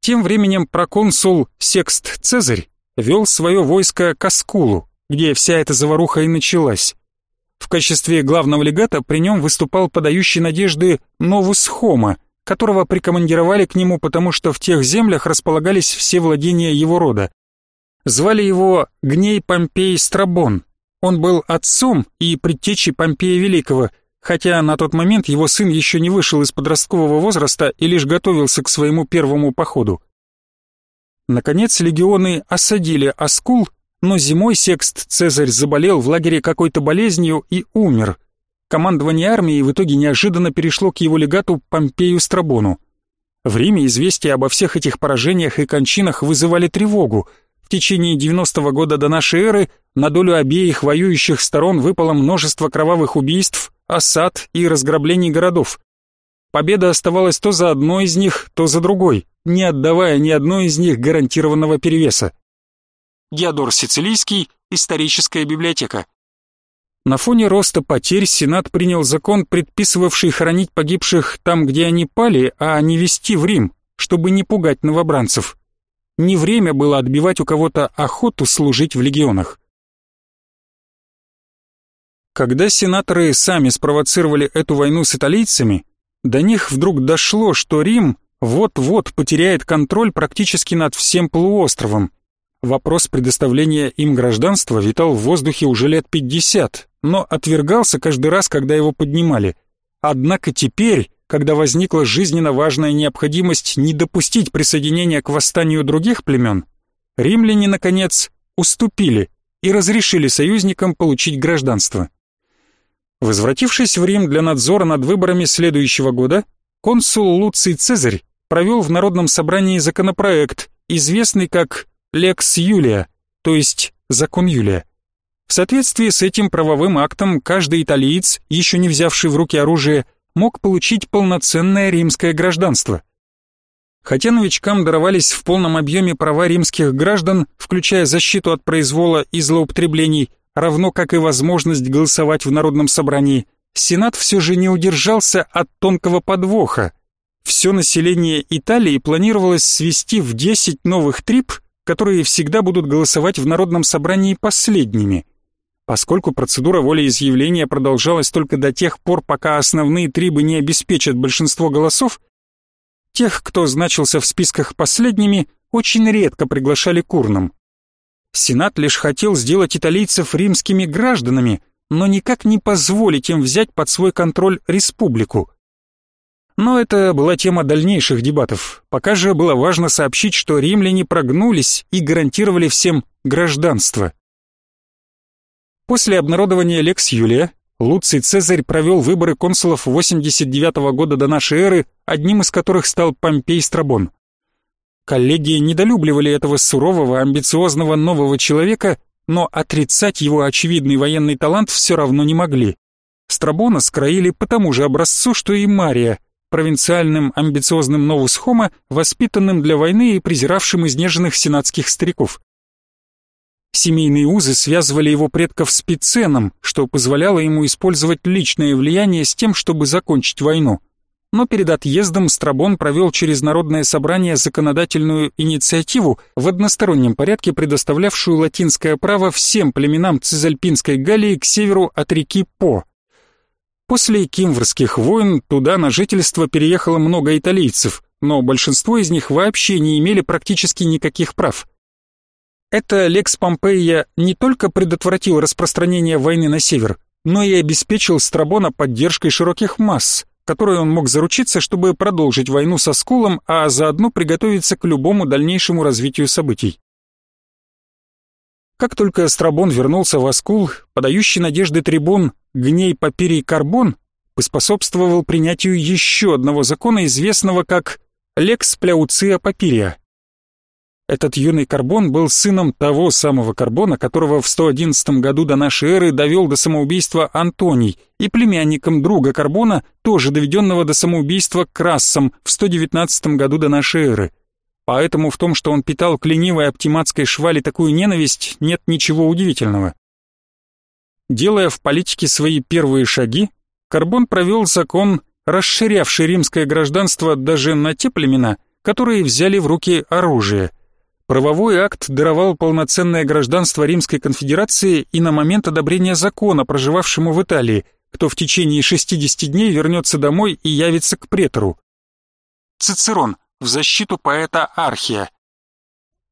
Тем временем проконсул Секст Цезарь вел свое войско к Аскулу, где вся эта заваруха и началась. В качестве главного легата при нем выступал подающий надежды Новус Хома, которого прикомандировали к нему, потому что в тех землях располагались все владения его рода. Звали его Гней Помпей Страбон. Он был отцом и предтечей Помпея Великого – хотя на тот момент его сын еще не вышел из подросткового возраста и лишь готовился к своему первому походу. Наконец легионы осадили Аскул, но зимой Секст Цезарь заболел в лагере какой-то болезнью и умер. Командование армией в итоге неожиданно перешло к его легату Помпею Страбону. В Риме известия обо всех этих поражениях и кончинах вызывали тревогу. В течение 90-го года до нашей эры на долю обеих воюющих сторон выпало множество кровавых убийств, осад и разграблений городов. Победа оставалась то за одной из них, то за другой, не отдавая ни одной из них гарантированного перевеса. Диодор Сицилийский, историческая библиотека. На фоне роста потерь Сенат принял закон, предписывавший хоронить погибших там, где они пали, а не везти в Рим, чтобы не пугать новобранцев. Не время было отбивать у кого-то охоту служить в легионах. Когда сенаторы сами спровоцировали эту войну с италийцами, до них вдруг дошло, что Рим вот-вот потеряет контроль практически над всем полуостровом. Вопрос предоставления им гражданства витал в воздухе уже лет 50, но отвергался каждый раз, когда его поднимали. Однако теперь, когда возникла жизненно важная необходимость не допустить присоединения к восстанию других племен, римляне, наконец, уступили и разрешили союзникам получить гражданство. Возвратившись в Рим для надзора над выборами следующего года, консул Луций Цезарь провел в Народном собрании законопроект, известный как «Лекс Юлия», то есть «Закон Юлия». В соответствии с этим правовым актом каждый италиец, еще не взявший в руки оружие, мог получить полноценное римское гражданство. Хотя новичкам даровались в полном объеме права римских граждан, включая защиту от произвола и злоупотреблений, равно как и возможность голосовать в Народном собрании, Сенат все же не удержался от тонкого подвоха. Все население Италии планировалось свести в 10 новых трип которые всегда будут голосовать в народном собрании последними. Поскольку процедура волеизъявления продолжалась только до тех пор, пока основные трибы не обеспечат большинство голосов, тех, кто значился в списках последними, очень редко приглашали к урнам. Сенат лишь хотел сделать италийцев римскими гражданами, но никак не позволить им взять под свой контроль республику. Но это была тема дальнейших дебатов. Пока же было важно сообщить, что римляне прогнулись и гарантировали всем гражданство. После обнародования Лекс Юлия Луций Цезарь провел выборы консулов 89 -го года до нашей эры, одним из которых стал Помпей Страбон. Коллеги недолюбливали этого сурового, амбициозного нового человека, но отрицать его очевидный военный талант все равно не могли. Страбона скроили по тому же образцу, что и Мария, провинциальным амбициозным новус хомо, воспитанным для войны и презиравшим изнеженных сенатских стариков. Семейные узы связывали его предков с Пиценом, что позволяло ему использовать личное влияние с тем, чтобы закончить войну. Но перед отъездом Страбон провел через Народное собрание законодательную инициативу в одностороннем порядке, предоставлявшую латинское право всем племенам Цизальпинской Галлии к северу от реки По. После кимврских войн туда на жительство переехало много италийцев, но большинство из них вообще не имели практически никаких прав – это Лекс Помпея не только предотвратил распространение войны на север, но и обеспечил Страбона поддержкой широких масс, которой он мог заручиться, чтобы продолжить войну со Скулом, а заодно приготовиться к любому дальнейшему развитию событий. Как только Страбон вернулся в Аскул, подающий надежды трибун Гней Папирий Карбон поспособствовал принятию еще одного закона, известного как «Лекс Пляуция Папирия», этот юный Карбон был сыном того самого Карбона, которого в 111 году до нашей эры довел до самоубийства Антоний, и племянником друга Карбона, тоже доведенного до самоубийства Крассом в 119 году до нашей эры. Поэтому в том, что он питал к ленивой оптиматской швали такую ненависть, нет ничего удивительного. Делая в политике свои первые шаги, Карбон провел закон, расширявший римское гражданство даже на те племена, которые взяли в руки оружие – Правовой акт даровал полноценное гражданство Римской конфедерации и на момент одобрения закона, проживавшему в Италии, кто в течение 60 дней вернется домой и явится к претору. Цицерон в защиту поэта Архия.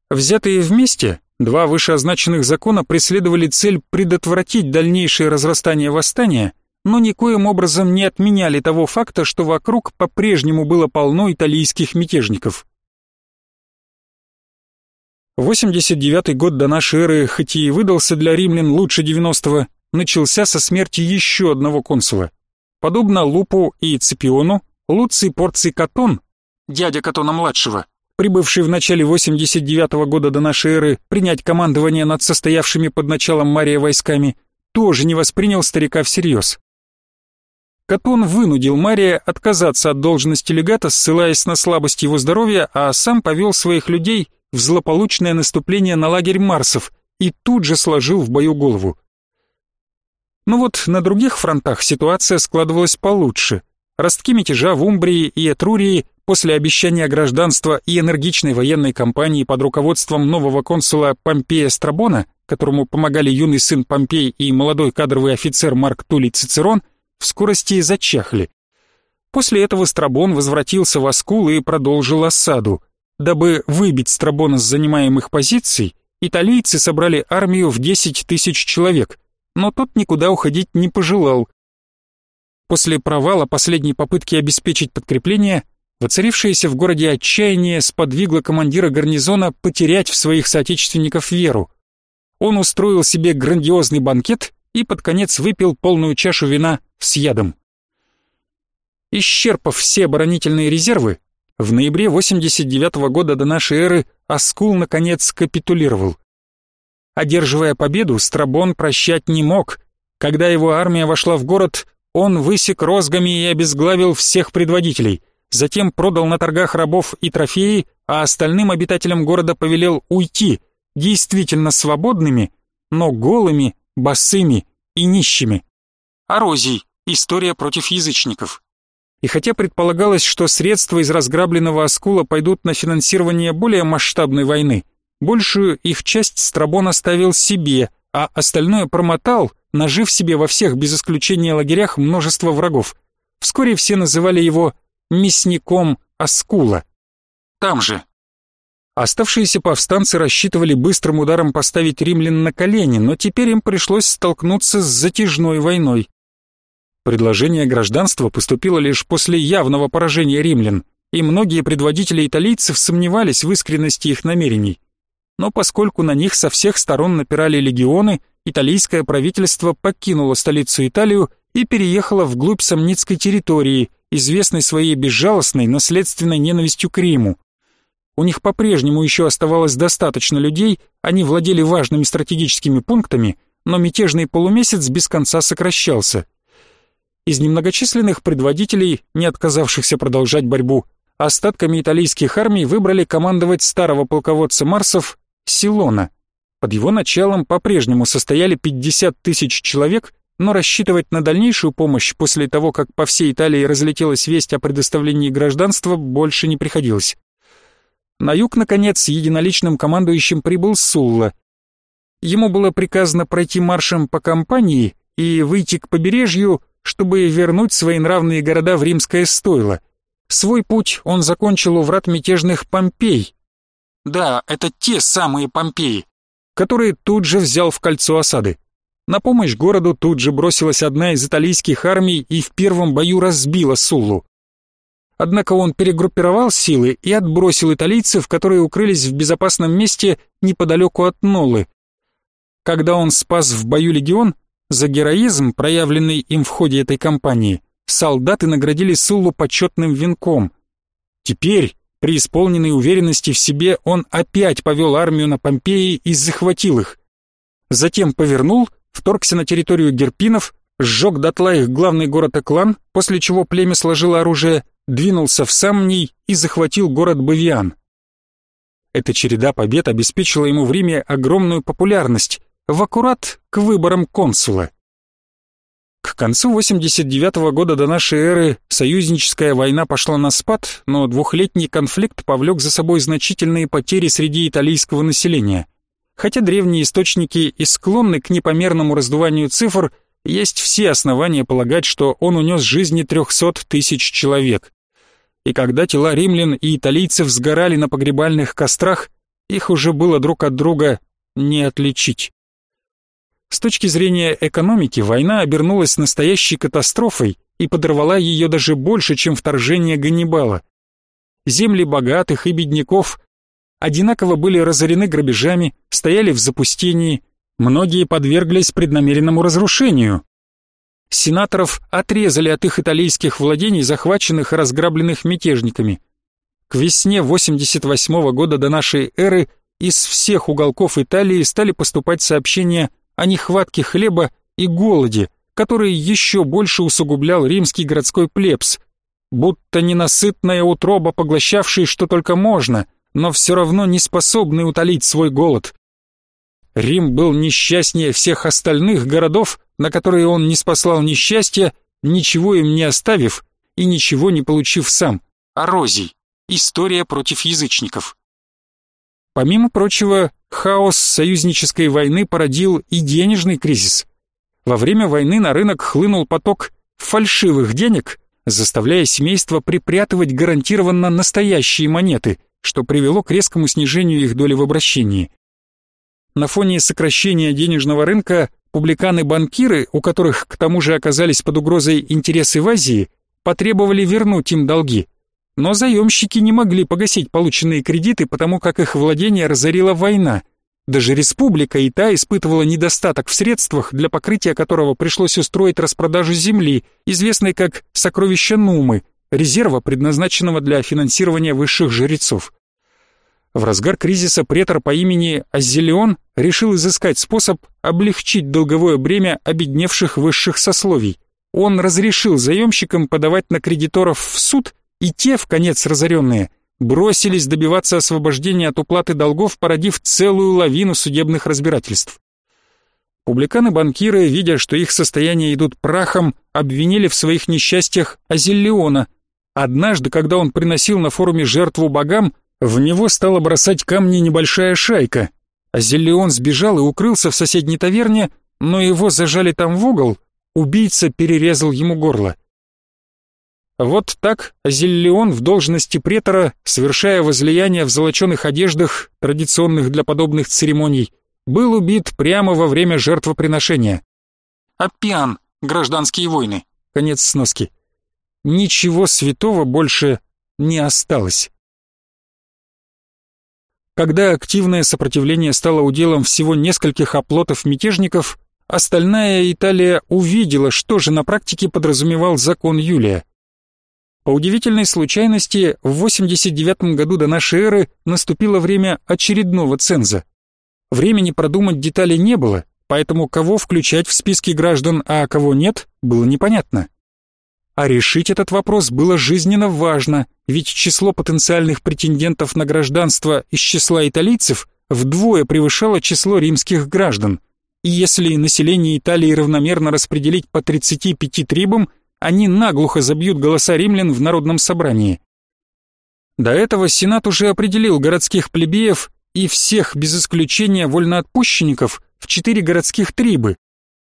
Взятые вместе, два вышеозначенных закона преследовали цель предотвратить дальнейшее разрастание восстания, но никоим образом не отменяли того факта, что вокруг по-прежнему было полно итальянских мятежников. 89-й год до нашей эры, хоть и выдался для римлян лучше 90-го, начался со смерти еще одного консула. Подобно Лупу и Ципиону, Луций Порций Катон, дядя Катона-младшего, прибывший в начале 89-го года до нашей эры принять командование над состоявшими под началом Мария войсками, тоже не воспринял старика всерьез. Катон вынудил Мария отказаться от должности легата, ссылаясь на слабость его здоровья, а сам повел своих людей в злополучное наступление на лагерь Марсов и тут же сложил в бою голову. Но вот на других фронтах ситуация складывалась получше. Ростки мятежа в Умбрии и Этрурии после обещания гражданства и энергичной военной кампании под руководством нового консула Помпея Страбона, которому помогали юный сын Помпей и молодой кадровый офицер Марк Тулий Цицерон, в скорости зачахли. После этого Страбон возвратился в Аскул и продолжил осаду – Дабы выбить Страбона с занимаемых позиций, италийцы собрали армию в 10 тысяч человек, но тот никуда уходить не пожелал. После провала последней попытки обеспечить подкрепление, воцарившееся в городе отчаяние сподвигло командира гарнизона потерять в своих соотечественников веру. Он устроил себе грандиозный банкет и под конец выпил полную чашу вина с ядом. Исчерпав все оборонительные резервы, в ноябре 89 -го года до нашей эры Аскул наконец капитулировал. Одерживая победу, Страбон прощать не мог. Когда его армия вошла в город, он высек розгами и обезглавил всех предводителей. Затем продал на торгах рабов и трофеи, а остальным обитателям города повелел уйти, действительно свободными, но голыми, босыми и нищими. Арозий. История против язычников. И хотя предполагалось, что средства из разграбленного оскула пойдут на финансирование более масштабной войны, большую их часть Страбон оставил себе, а остальное промотал, нажив себе во всех без исключения лагерях множество врагов. Вскоре все называли его «мясником Аскула». Там же. Оставшиеся повстанцы рассчитывали быстрым ударом поставить римлян на колени, но теперь им пришлось столкнуться с затяжной войной. Предложение гражданства поступило лишь после явного поражения римлян, и многие предводители италийцев сомневались в искренности их намерений. Но поскольку на них со всех сторон напирали легионы, итальянское правительство покинуло столицу Италию и переехало вглубь сомницкой территории, известной своей безжалостной наследственной ненавистью к Риму. У них по-прежнему еще оставалось достаточно людей, они владели важными стратегическими пунктами, но мятежный полумесяц без конца сокращался. Из немногочисленных предводителей, не отказавшихся продолжать борьбу, остатками итальянских армий выбрали командовать старого полководца Марсов Силона. Под его началом по-прежнему состояли 50 тысяч человек, но рассчитывать на дальнейшую помощь после того, как по всей Италии разлетелась весть о предоставлении гражданства, больше не приходилось. На юг, наконец, единоличным командующим прибыл Сулла. Ему было приказано пройти маршем по кампании и выйти к побережью, чтобы вернуть свои нравные города в римское стойло. Свой путь он закончил у врат мятежных Помпей. Да, это те самые Помпеи, которые тут же взял в кольцо осады. На помощь городу тут же бросилась одна из итальянских армий и в первом бою разбила Суллу. Однако он перегруппировал силы и отбросил италийцев, которые укрылись в безопасном месте неподалеку от Нолы. Когда он спас в бою легион, за героизм, проявленный им в ходе этой кампании, солдаты наградили Суллу почетным венком. Теперь, при исполненной уверенности в себе, он опять повел армию на Помпеи и захватил их. Затем повернул, вторгся на территорию герпинов, сжег дотла их главный город Эклан, после чего племя сложило оружие, двинулся в Самний и захватил город Бавиан. Эта череда побед обеспечила ему в Риме огромную популярность, в аккурат к выборам консула. К концу 89 -го года до нашей эры союзническая война пошла на спад, но двухлетний конфликт повлек за собой значительные потери среди итальянского населения. Хотя древние источники и склонны к непомерному раздуванию цифр, есть все основания полагать, что он унес жизни 300 тысяч человек. И когда тела римлян и италийцев сгорали на погребальных кострах, их уже было друг от друга не отличить. С точки зрения экономики война обернулась настоящей катастрофой и подорвала ее даже больше, чем вторжение Ганнибала. Земли богатых и бедняков одинаково были разорены грабежами, стояли в запустении, многие подверглись преднамеренному разрушению. Сенаторов отрезали от их итальянских владений, захваченных и разграбленных мятежниками. К весне 88 года до нашей эры из всех уголков Италии стали поступать сообщения о нехватке хлеба и голоде, который еще больше усугублял римский городской плебс, будто ненасытная утроба, поглощавшая что только можно, но все равно не способный утолить свой голод. Рим был несчастнее всех остальных городов, на которые он не спаслал несчастья, ничего им не оставив и ничего не получив сам. Арозий. История против язычников. Помимо прочего, хаос союзнической войны породил и денежный кризис. Во время войны на рынок хлынул поток фальшивых денег, заставляя семейства припрятывать гарантированно настоящие монеты, что привело к резкому снижению их доли в обращении. На фоне сокращения денежного рынка публиканы-банкиры, у которых к тому же оказались под угрозой интересы в Азии, потребовали вернуть им долги – но заемщики не могли погасить полученные кредиты, потому как их владение разорила война. Даже республика и та испытывала недостаток в средствах, для покрытия которого пришлось устроить распродажу земли, известной как «сокровище Нумы», резерва, предназначенного для финансирования высших жрецов. В разгар кризиса претор по имени Азелион решил изыскать способ облегчить долговое бремя обедневших высших сословий. Он разрешил заемщикам подавать на кредиторов в суд и те, в конец разоренные, бросились добиваться освобождения от уплаты долгов, породив целую лавину судебных разбирательств. Публиканы-банкиры, видя, что их состояния идут прахом, обвинили в своих несчастьях Азиллиона. Однажды, когда он приносил на форуме жертву богам, В него стала бросать камни небольшая шайка, а Зеллион сбежал и укрылся в соседней таверне, но его зажали там в угол, убийца перерезал ему горло. Вот так Азиллион в должности претора, совершая возлияние в золоченых одеждах, традиционных для подобных церемоний, был убит прямо во время жертвоприношения. Аппиан. Гражданские войны. Конец сноски. Ничего святого больше не осталось. Когда активное сопротивление стало уделом всего нескольких оплотов мятежников, остальная Италия увидела, что же на практике подразумевал закон Юлия. По удивительной случайности, в 89 году до нашей эры наступило время очередного ценза. Времени продумать детали не было, поэтому кого включать в списки граждан, а кого нет, было непонятно. А решить этот вопрос было жизненно важно, ведь число потенциальных претендентов на гражданство из числа италийцев вдвое превышало число римских граждан. И если население Италии равномерно распределить по 35 трибам, они наглухо забьют голоса римлян в народном собрании. До этого Сенат уже определил городских плебеев и всех без исключения вольноотпущенников в четыре городских трибы.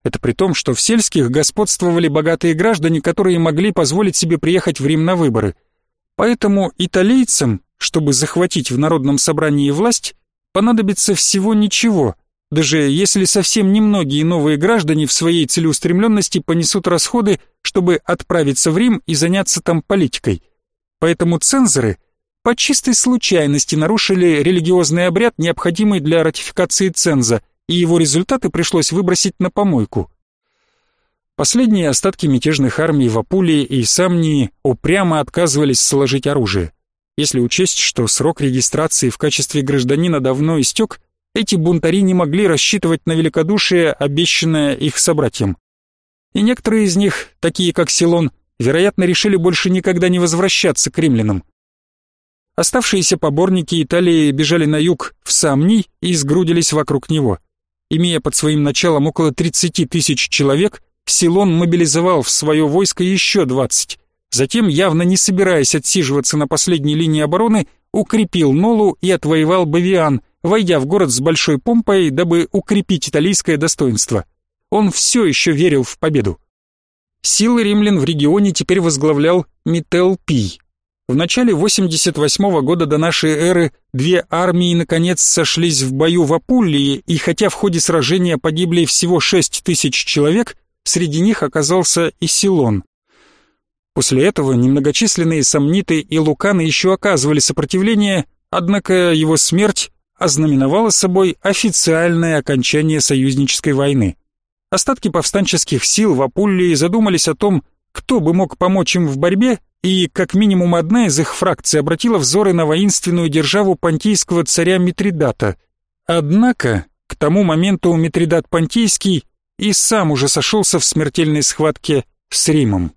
Это при том, что в сельских господствовали богатые граждане, которые могли позволить себе приехать в Рим на выборы. Поэтому италийцам, чтобы захватить в народном собрании власть, понадобится всего ничего, даже если совсем немногие новые граждане в своей целеустремленности понесут расходы, чтобы отправиться в Рим и заняться там политикой. Поэтому цензоры по чистой случайности нарушили религиозный обряд, необходимый для ратификации ценза, и его результаты пришлось выбросить на помойку. Последние остатки мятежных армий в Апулии и Самнии упрямо отказывались сложить оружие. Если учесть, что срок регистрации в качестве гражданина давно истек, эти бунтари не могли рассчитывать на великодушие, обещанное их собратьям. И некоторые из них, такие как Силон, вероятно, решили больше никогда не возвращаться к римлянам. Оставшиеся поборники Италии бежали на юг, в Самний, и сгрудились вокруг него. Имея под своим началом около 30 тысяч человек, Силон мобилизовал в свое войско еще 20. Затем, явно не собираясь отсиживаться на последней линии обороны, укрепил Нолу и отвоевал Бавиан, войдя в город с большой помпой, дабы укрепить италийское достоинство. Он все еще верил в победу. Силы римлян в регионе теперь возглавлял Мител Пий. В начале 88 -го года до нашей эры две армии наконец сошлись в бою в Апуллии, и хотя в ходе сражения погибли всего 6 тысяч человек, среди них оказался и Силон. После этого немногочисленные сомниты и луканы еще оказывали сопротивление, однако его смерть ознаменовало собой официальное окончание союзнической войны. Остатки повстанческих сил в Апуллии задумались о том, кто бы мог помочь им в борьбе, и как минимум одна из их фракций обратила взоры на воинственную державу понтийского царя Митридата. Однако, к тому моменту Митридат Понтийский и сам уже сошелся в смертельной схватке с Римом.